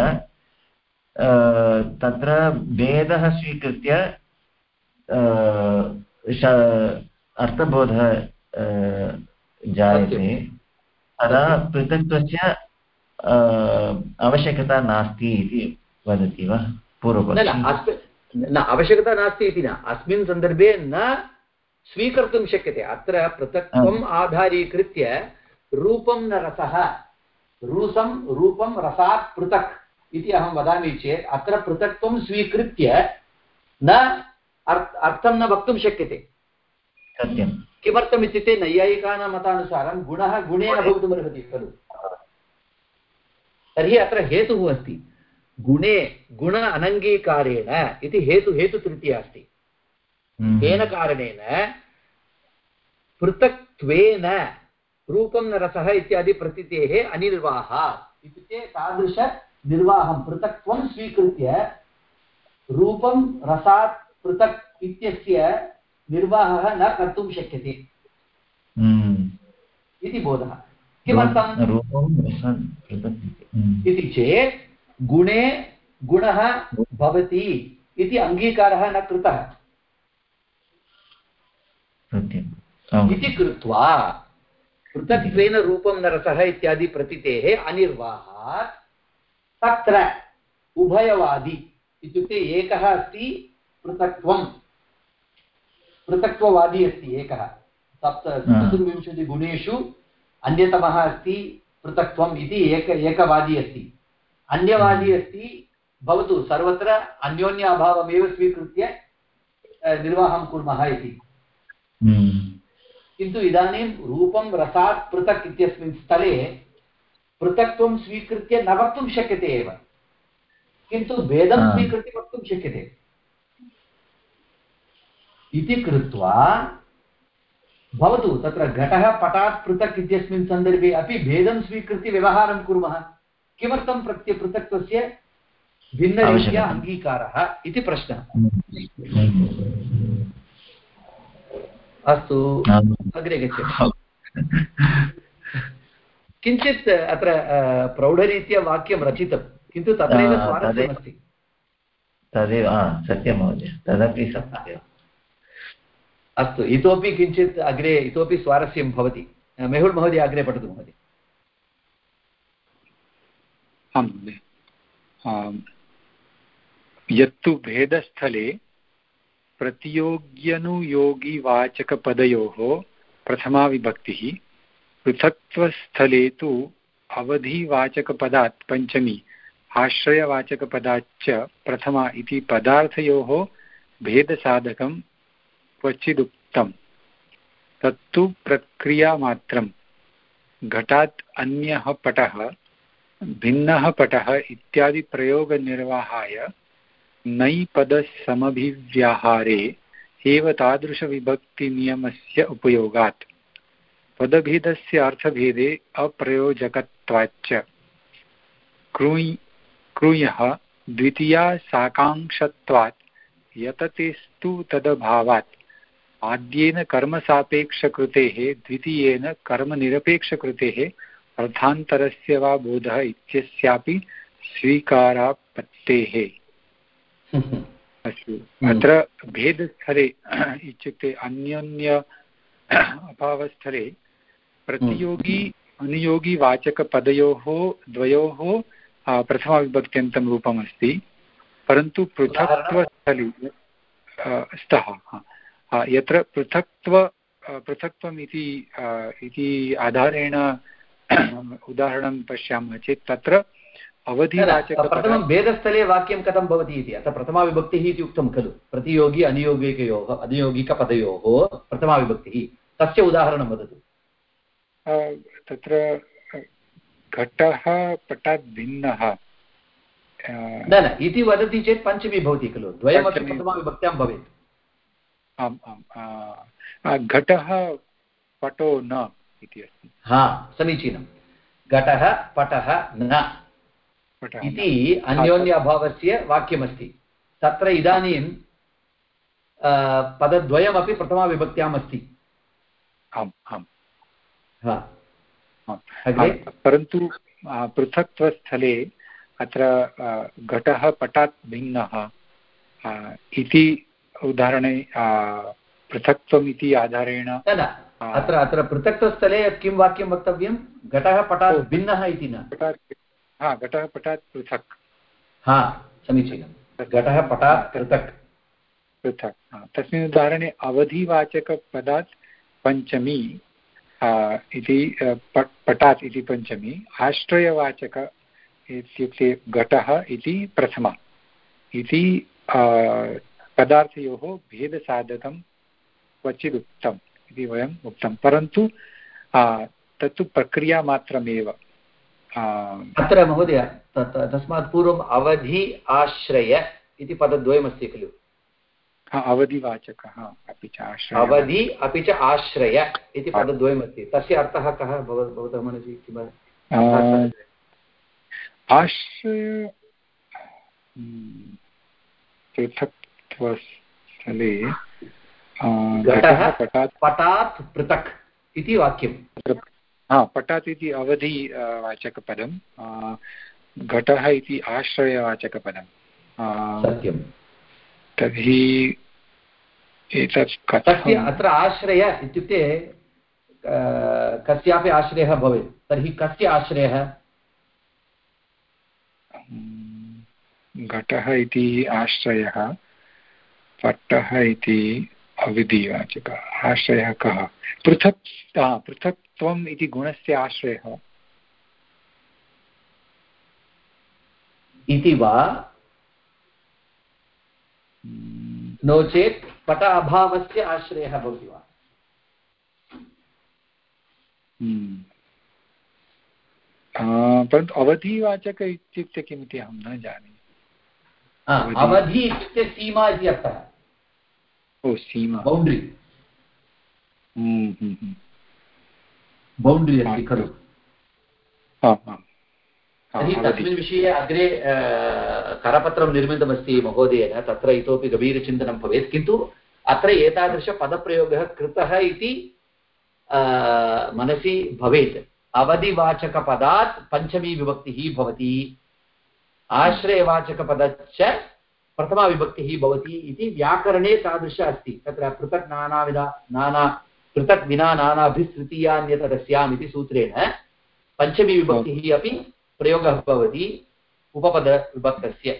तत्र भेदः स्वीकृत्य अर्थबोधः जायते। तदा पृथक्त्वस्य आवश्यकता नास्ति इति वदति वा? पूर्वपक्षे न आवश्यकता नास्ति इति न। अस्मिन् सन्दर्भे न स्वीकर्तुं शक्यते। अत्र पृथक्त्वम् आधारीकृत्य रूपं न रसः। रूसं रूपं रसात् पृथक् इति अहं वदामि चेत् अत्र पृथक्त्वं स्वीकृत्य न अर्थं न वक्तुं शक्यते। सत्यं किमर्थम् इत्युक्ते नैयायिकानां मतानुसारं गुणः गुणेन भवितुमर्हति खलु। तर्हि अत्र हेतुः अस्ति। गुणे गुण अनङ्गीकारेण इति हेतु हेतुतृतीया अस्ति। हम्म। तेन कारणेन पृथक्त्वेन रूपं न रसः इत्यादि प्रतीतेः अनिर्वाह इत्युक्ते तादृशनिर्वाहं पृथक्त्वं स्वीकृत्य रूपं रसात् पृथक् इत्यस्य निर्वाहः न कर्तुं शक्यते। हम्म। इति बोधः। किमर्थम्? हम्म। इति चेत् गुणे गुणः भवति इति अङ्गीकारः न कृतः। इति कृत्वा पृथक्त्वेन रूपं न रसः इत्यादि प्रतीतेः अनिर्वाहात् तत्र उभयवादी इत्युक्ते एकः अस्ति पृथक्त्वं। पृथक्त्ववादी अस्ति एकः। सप्त चतुर्विंशतिगुणेषु अन्यतमः अस्ति पृथक्त्वम् इति एक एकवादी अस्ति। अन्यवादी अस्ति भवतु सर्वत्र अन्योन्य अभावमेव स्वीकृत्य निर्वाहं कुर्मः इति। हम्म। किन्तु इदानीं रूपं रसात् पृथक् इत्यस्मिन् स्थले पृथक्त्वं स्वीकृत्य न वक्तुं शक्यते एव। किन्तु भेदं स्वीकृत्य वक्तुं शक्यते। इति कृत्वा भवतु तत्र घटः पटात् पृथक् इत्यस्मिन् सन्दर्भे अपि भेदं स्वीकृत्य व्यवहारं कुर्मः। किमर्थं प्रत्य पृथक्त्वस्य भिन्नरीत्या अङ्गीकारः इति प्रश्नः। अस्तु अग्रे गच्छामि। किञ्चित् अत्र प्रौढरीत्या वाक्यं रचितं किन्तु तत्रैव स्वारस्यमस्ति। तदेव सत्यं महोदय। तदपि सत्यम् अस्तु, इतोपि किञ्चित् अग्रे, इतोपि स्वारस्यं भवति। मेहुल् महोदय अग्रे पठतु महोदय। आम् यत्तु भेदस्थले प्रतियोग्यनुयोगिवाचकपदयोः प्रथमा विभक्तिः, पृथक्त्वस्थले तु अवधिवाचकपदात् पञ्चमी, आश्रयवाचकपदाच्च प्रथमा इति पदार्थयोः भेदसाधकं क्वचिदुक्तम्। तत्तु प्रक्रियामात्रं घटात् अन्यः पटः, भिन्नः पटः इत्यादिप्रयोगनिर्वाहाय नैपदसमभिव्याहारे एव तादृशविभक्तिनियमस्य उपयोगात्। पदभेदस्य अर्थभेदे अप्रयोजकत्वाच्च। क्रूय् क्रूयः द्वितीया साकाङ्क्षत्वात् यततेस्तु तदभावात्। आद्येन कर्मसापेक्षकृतेः द्वितीयेन कर्मनिरपेक्षकृतेः अर्थान्तरस्य वा बोधः इत्यस्यापि स्वीकारापत्तेः। अस्तु। हम्म। अत्र भेदस्थले इत्युक्ते अन्योन्य अभावस्थले प्रतियोगी अनुयोगिवाचकपदयोः द्वयोः प्रथमविभक्त्यन्तं रूपमस्ति। परन्तु पृथक्त्वस्थले स्तः यत्र पृथक्त्व पृथक्त्वम् इति आधारेण उदाहरणं पश्यामः चेत् तत्र प्रथमं भेदस्थले वाक्यं कथं भवति इति अत्र प्रथमाविभक्तिः इति उक्तं खलु। प्रतियोगि अनियोगिकयोः अनियोगिकपदयोः प्रथमाविभक्तिः। तस्य उदाहरणं वदतु। तत्र घटः पटात् भिन्नः न न इति वदति चेत् पञ्चमी भवति खलु। द्वयमपि प्रथमाविभक्त्यां भवेत्। आम् आम् घटः पटो न इति अस्ति। हा समीचीनं। घटः पटः न इति अन्योन्याभावस्य वाक्यमस्ति। तत्र इदानीं पदद्वयमपि प्रथमाविभक्त्याम् अस्ति आम्। आम्। परन्तु पृथक्त्वस्थले अत्र घटः पटात् भिन्नः इति उदाहरणे पृथक्त्वम् इति आधारेण अत्र अत्र पृथक्तस्थले किं वाक्यं वक्तव्यं? घटः पटात् भिन्नः इति न। हा घटः पटात् पृथक्। हा समीचीनं। घटः पटात् पृथक्। पृथक् तस्मिन् उदाहरणे अवधिवाचकपदात् पञ्चमी इति पटात् इति पञ्चमी आश्रयवाचक इत्युक्ते घटः इति प्रथमा। इति पदार्थयोः भेदसाधकं क्वचित् उक्तम् इति वयम् उक्तं. परन्तु तत्तु प्रक्रियामात्रमेव अत्र महोदय तस्मात् पूर्वम् अवधि आश्रय इति पदद्वयमस्ति खलु? अवधिवाचकः अपि च आश्रय। अवधि अपि च आश्रय इति पदद्वयमस्ति। तस्य अर्थः कः भवतः मनसि किम् आश्रय हम्म, पृथक्त्वस्थले घटः पटात् पृथक् इति वाक्यं हा पटात् इति अवधि वाचकपदं घटः इति आश्रयवाचकपदं सत्यं तर्हि एतत् कथस्य अत्र आश्रय इत्युक्ते कस्यापि आश्रयः भवेत्। तर्हि कस्य आश्रयः? घटः इति आश्रयः। पट्टः इति अविधिवाचकः आश्रयः कः? पृथक् पृथक्त्वम् इति गुणस्य आश्रयः। इति वा? नो चेत् पट अभावस्य आश्रयः भवति वा। परन्तु अवधिवाचक इत्युक्ते किमिति अहं न जाने। अवधि इत्युक्ते सीमा इति अर्थः। ओ सीमा। बौण्ड्रि बौण्ड्रि अस्ति खलु तर्हि तस्मिन् विषये अग्रे करपत्रं निर्मितमस्ति महोदयेन तत्र इतोपि गभीरचिन्तनं भवेत् किन्तु अत्र एतादृशपदप्रयोगः कृतः इति मनसि भवेत्। अवधिवाचकपदात् पञ्चमी विभक्तिः भवति। आश्रयवाचकपदश्च प्रथमाविभक्तिः भवति इति व्याकरणे तादृश अस्ति। तत्र पृथक् नानाविधा नाना पृथक् विना नानाभिस्तृतीयान्यतरस्याम् इति सूत्रेण पञ्चमीविभक्तिः अपि प्रयोगः भवति उपपदविभक्तस्य।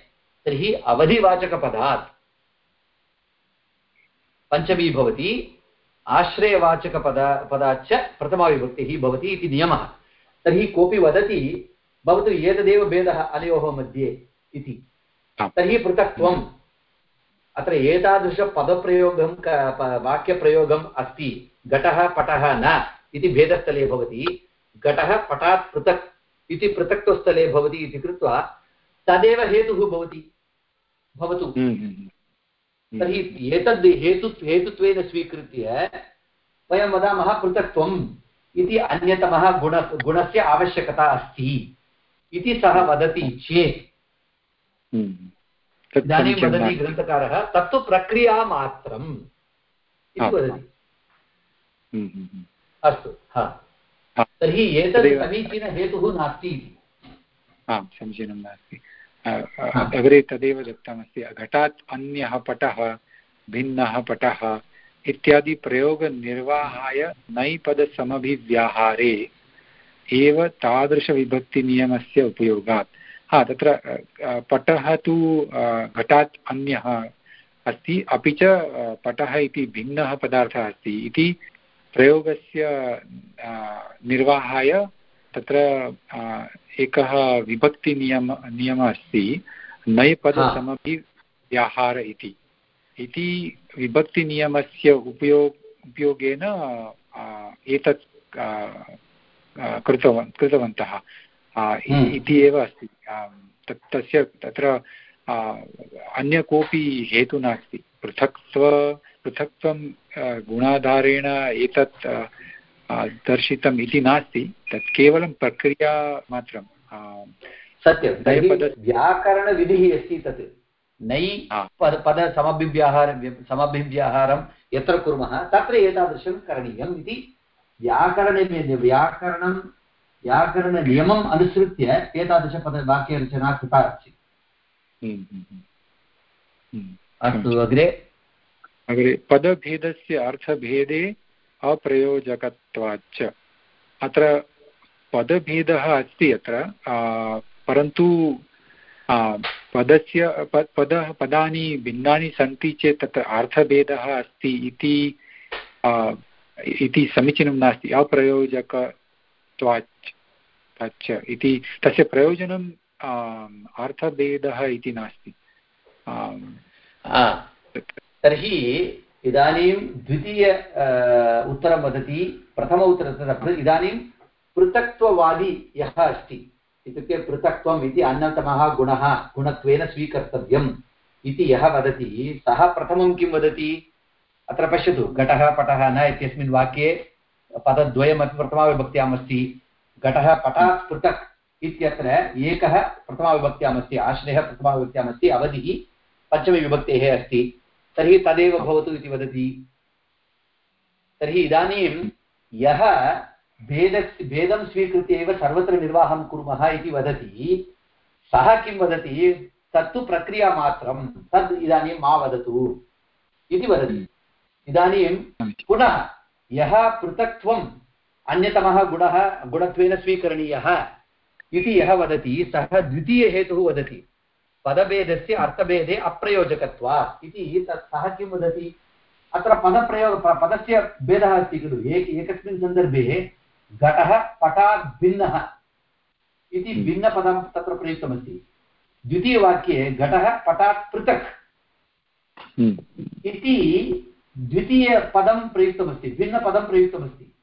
तर्हि अवधिवाचकपदात् पञ्चमी भवति आश्रयवाचकपद पदाच्च प्रथमाविभक्तिः भवति इति नियमः। तर्हि कोऽपि वदति भवतु एतदेव भेदः अनयोः मध्ये इति। तर्हि पृथक्त्वम्। अत्र एतादृशपदप्रयोगं वाक्यप्रयोगम् अस्ति। घटः पटः न इति भेदस्थले भवति। घटः पटात् पृथक् इति पृथक्त्वस्थले भवति इति कृत्वा तदेव हेतुः भवति। भवतु। हम्म, हम्म, हम्म। तर्हि एतद् हेतु हेतुत्वेन स्वीकृत्य वयं वदामः पृथक्त्वम् इति अन्यतमः गुण गुणस्य आवश्यकता अस्ति। इति सः वदति चेत् इदानीं वदति ग्रन्थकारः तत्तु प्रक्रियामात्रम् इति वदति। अस्तु हा। तर्हि एतद् समीचीनहेतुः नास्ति आम् समीचीनं नास्ति। अग्रे तदेव दत्तमस्ति घटात् अन्यः पटः भिन्नः पटः इत्यादि प्रयोगनिर्वाहाय नैपदसमभिव्याहारे एव तादृशविभक्तिनियमस्य उपयोगात्। हा, तत्र पटः तु घटात् अन्यः अस्ति, अपि च पटः इति भिन्नः पदार्थः अस्ति इति प्रयोगस्य निर्वाहाय तत्र एकः विभक्तिनियम, नियमः अस्ति नैपदसमपि व्याहार इति इति विभक्तिनियमस्य उपयोग, उपयोगेन एतत् कृतवन्, कृतवन्तः। इति एव अस्ति। तस्य तत्र अन्य कोऽपि हेतुः नास्ति। पृथक्त्व पृथक्त्वं गुणाधारेण एतत् दर्शितम् इति नास्ति। तत् केवलं प्रक्रिया मात्रं सत्यं। व्याकरणविधिः अस्ति तत्। नै पद पदसमभिव्याहार समभिव्याहारं यत्र कुर्मः तत्र एतादृशं करणीयम् इति। व्याकरणे व्याकरणं व्याकरणनियमम् अनुसृत्य एतादृशपद वाक्यरचना कृता अस्ति हम्म, हम्म, हम्म। अस्तु अग्रे? अग्रे पदभेदस्य अर्थभेदे अप्रयोजकत्वाच्च। अत्र पदभेदः अस्ति अत्र परन्तु पदस्य पद पदानि भिन्नानि सन्ति चेत् तत्र अर्थभेदः अस्ति इति इति समीचीनं नास्ति। अप्रयोजकत्वाच् तच्च इति, तस्य प्रयोजनम् अर्थभेदः इति नास्ति। तर्हि इदानीं द्वितीय उत्तरं वदति, प्रथम उत्तरं इदानीं पृथक्त्ववादी यः अस्ति, इत्युक्ते पृथक्त्वम् इति अन्यतमः गुणः, गुणत्वेन स्वीकर्तव्यम् इति यः वदति, सः प्रथमं किं वदति? अत्र पश्यतु, घटः, पटः न इत्यस्मिन् वाक्ये पदद्वयमपि प्रथमाविभक्त्याम् घटः पटात् पृथक् इत्यत्र एकः प्रथमाविभक्त्याम् अस्ति आश्रयः प्रथमाविभक्त्याम् अस्ति अवधिः पञ्चमीविभक्तेः अस्ति। तर्हि तदेव भवतु इति वदति। तर्हि इदानीं यः भेदस्य भेदं स्वीकृत्य एव सर्वत्र निर्वाहं कुर्मः इति वदति, सः किं वदति? तत्तु प्रक्रियामात्रं तद् इदानीं मा वदतु इति वदति। इदानीं पुनः यः पृथक्त्वम् अन्यतमः गुणः गुणत्वेन स्वीकरणीयः इति यः वदति सः द्वितीयहेतुः वदति पदभेदस्य अर्थभेदे अप्रयोजकत्वात् इति तत् सः किं वदति अत्र पदप्रयोग पदस्य भेदः अस्ति खलु एक एकस्मिन् सन्दर्भे घटः पटात् भिन्नः इति। भिन्नपदं तत्र प्रयुक्तमस्ति द्वितीयवाक्ये घटः पटात् पृथक् हम्म। इति द्वितीयपदं प्रयुक्तमस्ति भिन्नपदं प्रयुक्तमस्ति।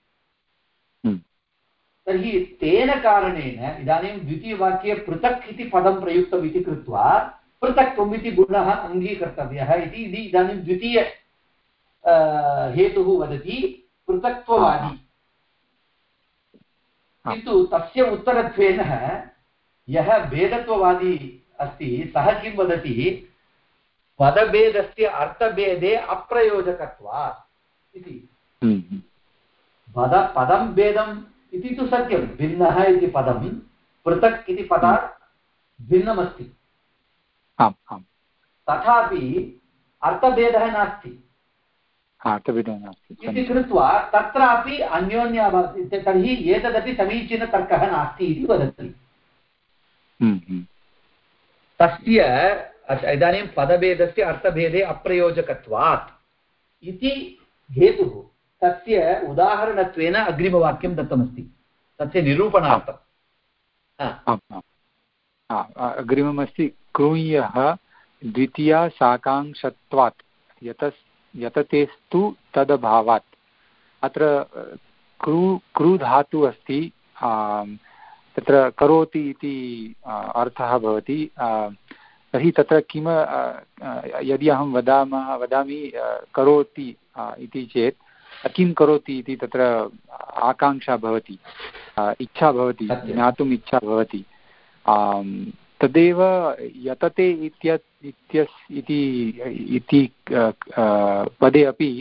तर्हि तेन कारणेन इदानीं द्वितीयवाक्ये पृथक् इति पदं प्रयुक्तम् इति कृत्वा पृथक्त्वम् इति गुणः अङ्गीकर्तव्यः इति इदानीं द्वितीय हेतुः वदति पृथक्त्ववादी। किन्तु तस्य उत्तरत्वेन यः भेदत्ववादी अस्ति सः किं वदति? पदभेदस्य अर्थभेदे अप्रयोजकत्वात् इति। हम्म। पद पदं भेदम् इति तु सत्यं भिन्नः इति पदं पृथक् इति पदात् भिन्नमस्ति। तथापि अर्थभेदः नास्ति। इति कृत्वा तत्रापि अन्योन्याभावः तर्हि एतदपि समीचीनतर्कः नास्ति इति वदति। हम्म, हम्म। तस्य इदानीं पदभेदस्य अर्थभेदे अप्रयोजकत्वात् इति हेतुः। तस्य उदाहरणत्वेन अग्रिमवाक्यं दत्तमस्ति। तस्य निरूपणार्थम् अग्रिममस्ति क्रूयः द्वितीया साकाङ्क्षत्वात्। यतस्, यततेस्तु तदभावात्। अत्र, क्रू क्रू धातु अस्ति तत्र करोति इति अर्थः भवति। तर्हि तत्र किम यदि अहं वदामः, वदामि करोति इति चेत् किं करोति इति तत्र आकाङ्क्षा भवति इच्छा भवति ज्ञातुम् इच्छा भवति। तदेव यतते इत्यत् इत्यस् इति पदे अपि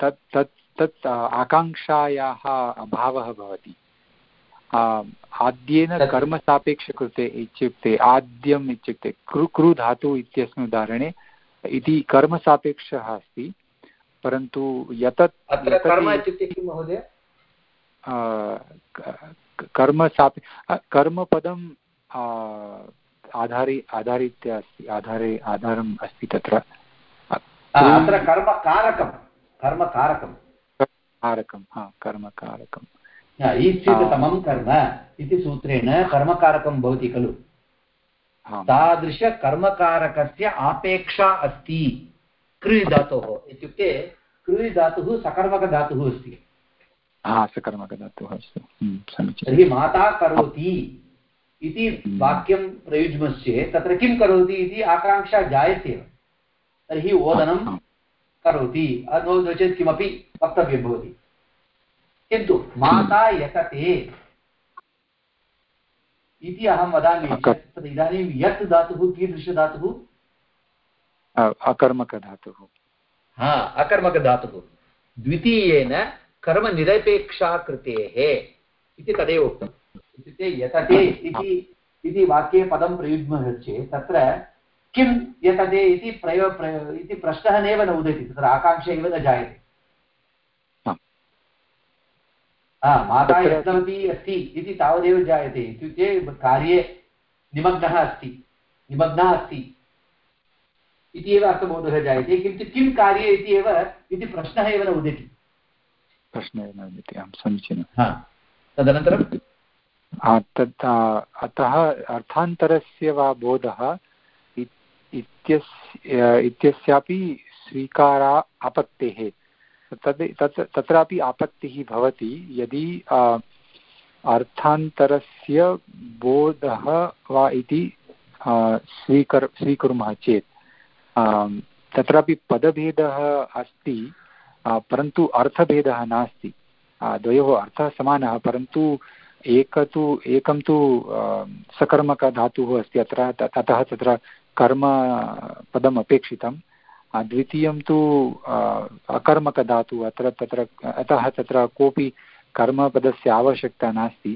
तत् तत् तत् आकाङ्क्षायाः अभावः भवति। आद्येन कर्मसापेक्षकृते इत्युक्ते आद्यम् इत्युक्ते कृ कृ धातु इत्यस्मिन् उदाहरणे इति कर्मसापेक्षः अस्ति। परन्तु यतत् कर्म सापि कर्मपदम् आधारे आधारित्य अस्ति आधारे आधारम् अस्ति तत्र। अत्र कर्मकारकं कर्मकारकं कारकं। हा कर्मकारकं ईप्सिततमं कर्म इति सूत्रेण कर्मकारकं भवति खलु। तादृशकर्मकारकस्य आपेक्षा अस्ति। कृ धातोः इत्युक्ते कृ धातुः सकर्मकधातुः अस्ति। सकर्मकधातुः अस्तु। हम्म, तर्हि माता करोति इति हम्म। वाक्यं प्रयुज्मश्चेत् तत्र किं करोति इति आकाङ्क्षा जायते। तर्हि ओदनं करोति। नो चेत् किमपि वक्तव्यं भवति। किन्तु माता यतते इति अहं वदामि इदानीं यत् धातुः कीदृशधातुः? अकर्मकधातुः हा अकर्मकधातुः द्वितीयेन कर्मनिरपेक्षाकृतेः इति तदेव उक्तम्। इत्युक्ते यतते इति इति वाक्ये पदं प्रयुज्मः चेत् तत्र किं यतते इति प्रयो इति प्रश्नः नैव न उदेति तत्र आकाङ्क्षा एव न जायते। हा। माता यत्नवती अस्ति इति तावदेव जायते। इत्युक्ते कार्ये निमग्नः अस्ति निमग्ना अस्ति। इति एव अर्थबोधः जायते। किन्तु किं कार्ये इति एव इति प्रश्नः एव न उदेति। प्रश्नः एव न उदेति आं समीचीनं तदनन्तरं? तत् अतः अर्थान्तरस्य वा बोधः इत्यस्य इत्यस्यापि स्वीकारा आपत्तेः। तद् तत् तत्रापि आपत्तिः भवति। यदि अर्थान्तरस्य बोधः वा इति स्वीकर स्वीकुर्मः चेत् तत्रापि पदभेदः अस्ति परन्तु अर्थभेदः नास्ति। द्वयोः अर्थः समानः, परन्तु एक तु, एकं तु सकर्मकधातुः अस्ति, अत्र ततः तत्र कर्मपदम् अपेक्षितं द्वितीयं तु अकर्मकधातुः, अत्र तत्र, अतः तत्र कोऽपि कर्मपदस्य आवश्यकता नास्ति।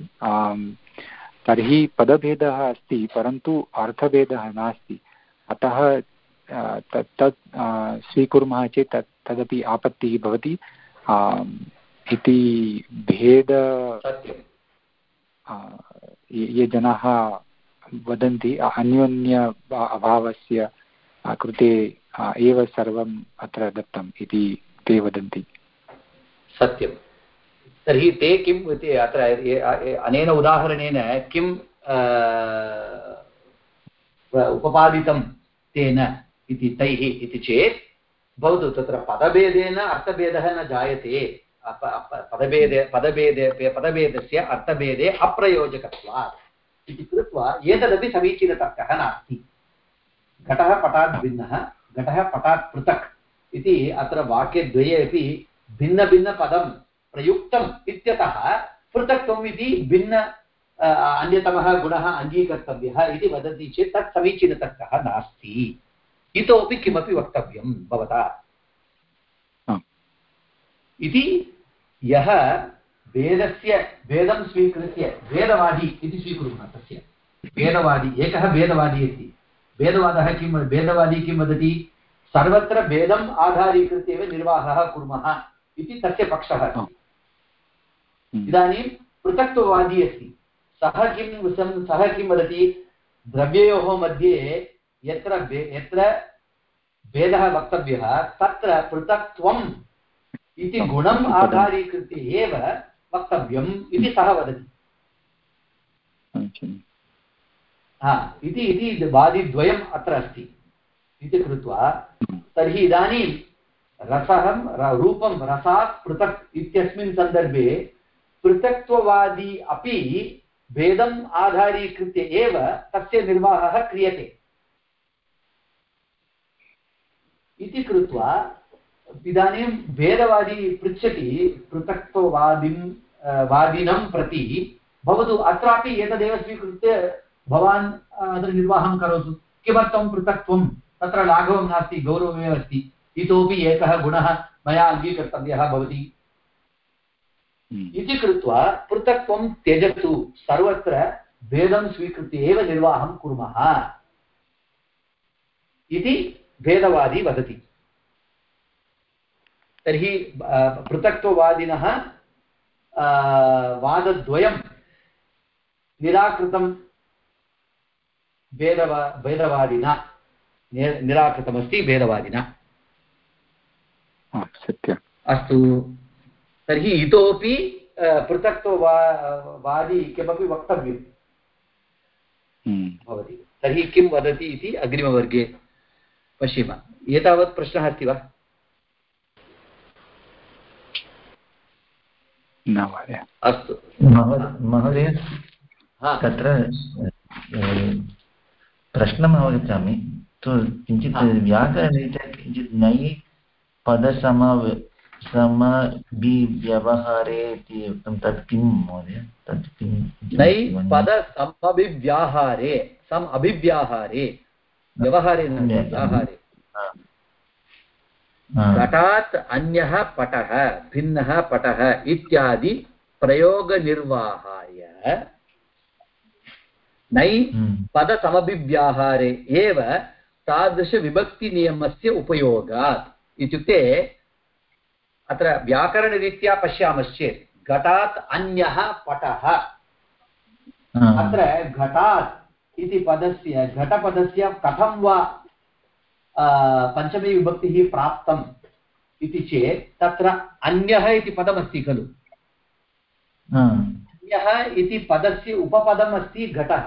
तर्हि पदभेदः अस्ति, परन्तु अर्थभेदः नास्ति। अतः तत् तत् स्वीकुर्मः चेत् तत् तदपि आपत्तिः भवति। इति भेद ये जनाः वदन्ति अन्योन्य अभावस्य कृते एव सर्वम् अत्र दत्तम् इति ते वदन्ति। सत्यं तर्हि ते किम् इति अत्र अनेन उदाहरणेन किं उपपादितं तेन? इति तैः इति चेत् भवतु तत्र पदभेदेन अर्थभेदः न जायते। पदभेदे पदभेदे, पदभेदस्य अर्थभेदे अप्रयोजकत्वात्। इति कृत्वा एतदपि समीचीनतर्कः नास्ति। घटः पटात् भिन्नः, घटः पटात् पृथक् इति अत्र वाक्यद्वये अपि भिन्नभिन्नपदं प्रयुक्तम् इत्यतः पृथक्त्वम् इति भिन्न अन्यतमः गुणः अङ्गीकर्तव्यः इति वदति चेत् तत् समीचीनतर्कः नास्ति। इतोपि किमपि वक्तव्यं भवता। इति यः वेदस्य वेदं स्वीकृत्य वेदवादी इति स्वीकुर्मः तस्य। वेदवादी एकः वेदवादी अस्ति वेदवादः किं वेदवादी किं वदति? सर्वत्र वेदम् आधारीकृत्य एव निर्वाहः कुर्मः इति तस्य पक्षः इदानीं पृथक्त्ववादी अस्ति। सः किं सः किं वदति? द्रव्ययोः मध्ये यत्र यत्र भेदः वक्तव्यः तत्र पृथक्त्वम् इति गुणम् आधारीकृत्य एव वक्तव्यम् इति सः वदति। हा इति इति वादिद्वयम् अत्र अस्ति। इति कृत्वा तर्हि इदानीं रसः रूपं रसात् पृथक् इत्यस्मिन् सन्दर्भे पृथक्त्ववादी अपि भेदम् आधारीकृत्य एव तस्य निर्वाहः क्रियते। इति कृत्वा इदानीं भेदवादी पृच्छति पृथक्त्ववादिं वादिनं प्रति भवतु अत्रापि एतदेव स्वीकृत्य भवान् अत्र निर्वाहं करोतु। किमर्थं पृथक्त्वं? तत्र लाघवं नास्ति गौरवमेव अस्ति। इतोपि एकः गुणः मया अङ्गीकर्तव्यः भवति। हम्म। इति कृत्वा पृथक्त्वं त्यजतु। सर्वत्र भेदं स्वीकृत्य एव निर्वाहं कुर्मः। इति भेदवादी वदति। तर्हि पृथक्त्ववादिनः वादद्वयं निराकृतं भेदवा भेदवादिना निराकृतमस्ति भेदवादिना। सत्यम्। अस्तु। तर्हि इतोपि पृथक्त्ववा वादी किमपि वक्तव्यं? हम्म। भवति। तर्हि किं वदति इति अग्रिमवर्गे पश्येम। एतावत् प्रश्नः अस्ति वा? अस्तु। महोदय तत्र प्रश्नम् अवगच्छामि। तु किञ्चित् व्याकरणरीत्या किञ्चित् नै पदसम समभिव्यवहारे इति उक्तं तत् किं महोदय? तत् किं नै पदसमभिव्याहारे सम् अभिव्याहारे। व्यवहारे व्यवहारे घटात् अन्यः पटः भिन्नः पटः इत्यादि प्रयोगनिर्वाहाय नै हम्म। पदसमभिव्याहारे एव तादृशविभक्तिनियमस्य उपयोगात् इत्युक्ते अत्र व्याकरणरीत्या पश्यामश्चेत् घटात् अन्यः पटः। अत्र घटात् इति पदस्य घटपदस्य कथं वा पञ्चमी विभक्तिः प्राप्तम् इति चेत् तत्र अन्यः इति पदमस्ति खलु। अन्यः इति पदस्य उपपदम् अस्ति घटः।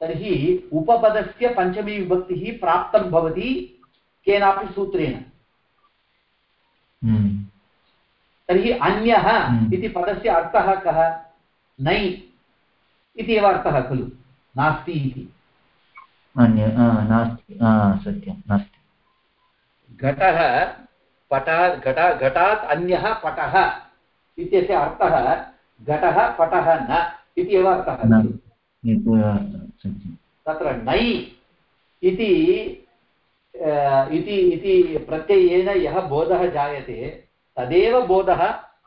तर्हि उपपदस्य पञ्चमी विभक्तिः प्राप्तं भवति केनापि सूत्रेण। हम्म। तर्हि अन्यः हम्म। इति पदस्य अर्थः कः? नै। इति एव अर्थः खलु। नास्ति इति। अन्य नास्ति सत्यं नास्ति। घटः पटः घट घटात् अन्यः पटः इत्यस्य अर्थः घटः पटः न इति एव अर्थः तत्र नै इति इति प्रत्ययेन यः बोधः जायते तदेव बोधः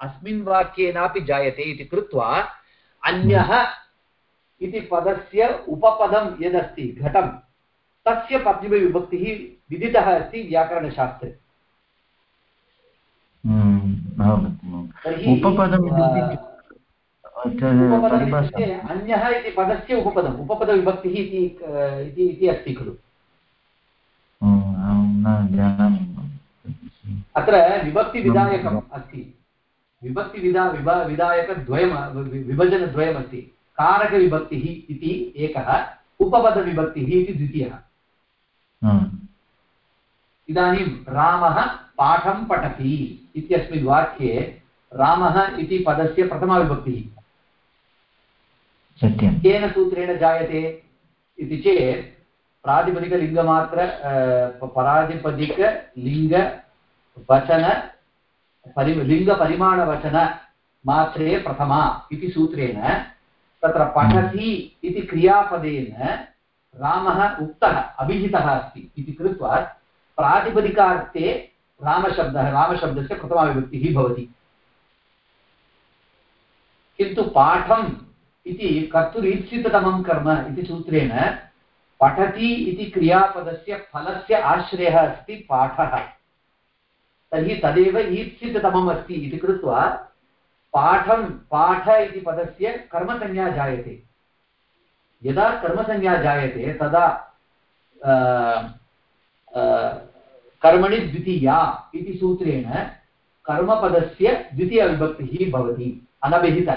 अस्मिन् वाक्येनापि जायते इति कृत्वा अन्यः इति पदस्य उपपदं यदस्ति घटं। तस्य पद्यविभक्तिः विदितः अस्ति व्याकरणशास्त्रे। हम्म, अन्यः इति पदस्य उपपदम् उपपदविभक्तिः इति अस्ति खलु। अत्र विभक्तिविधायकम् अस्ति। विभक्तिविधा विभा विधायकद्वयं विभजनद्वयमस्ति। कारकविभक्तिः इति एकः उपपदविभक्तिः इति द्वितीयः। इदानीं रामः पाठं पठति इत्यस्मिन् वाक्ये रामः इति पदस्य प्रथमाविभक्तिः। सत्यं केन सूत्रेण जायते इति चेत् प्रातिपदिकलिङ्गमात्र प्रातिपदिकलिङ्गवचन परि लिङ्गपरिमाणवचनमात्रे प्रथमा इति सूत्रेण तत्र पठति इति क्रियापदेन रामः उक्तः, अभिहितः अस्ति इति कृत्वा प्रातिपदिकार्थे रामशब्दः, रामशब्दस्य प्रथमाविभक्तिः भवति। किन्तु पाठम् इति कर्तुरीप्सिततमं कर्म इति सूत्रेण पठति इति क्रियापदस्य फलस्य आश्रयः अस्ति पाठः। तर्हि तदेव ईप्सिततमम् अस्ति इति कृत्वा पाठं पाठ इति पदस्य कर्मसंज्ञा जायते। यदा कर्मसंज्ञा जायते तदा कर्मणि द्वितीया इति सूत्रेण कर्मपदस्य द्वितीयविभक्तिः भवति अनभिहित।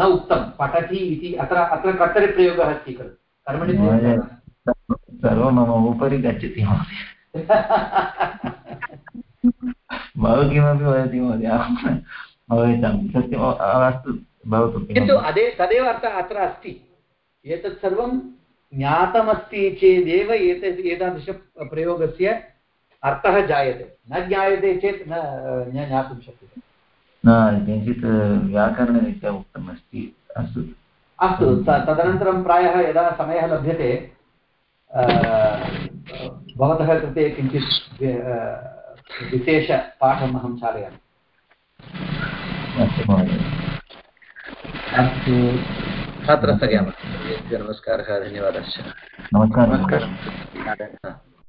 न उक्तं पठति इति अत्र अत्र कर्तरिप्रयोगः अस्ति खलु। कर्मणि सर्वं मम उपरि गच्छति महोदय। बहु किमपि वदति महोदय। अवगच्छामि सत्यम् अस्तु भवतु किन्तु अदे तदेव अर्थः अत्र अस्ति एतत् सर्वं ज्ञातमस्ति चेदेव एतत् एतादृशप्रयोगस्य अर्थः जायते न ज्ञायते चेत् न ज्ञातुं शक्यते न किञ्चित् व्याकरणरीत्या उक्तमस्ति अस्तु अस्तु तदनन्तरं प्रायः यदा समयः लभ्यते भवतः कृते किञ्चित् विशेषपाठम् अहं चालयामि अस्तु। अत्र स्थगयामः नमस्कारः। धन्यवादश्च नमस्कारः।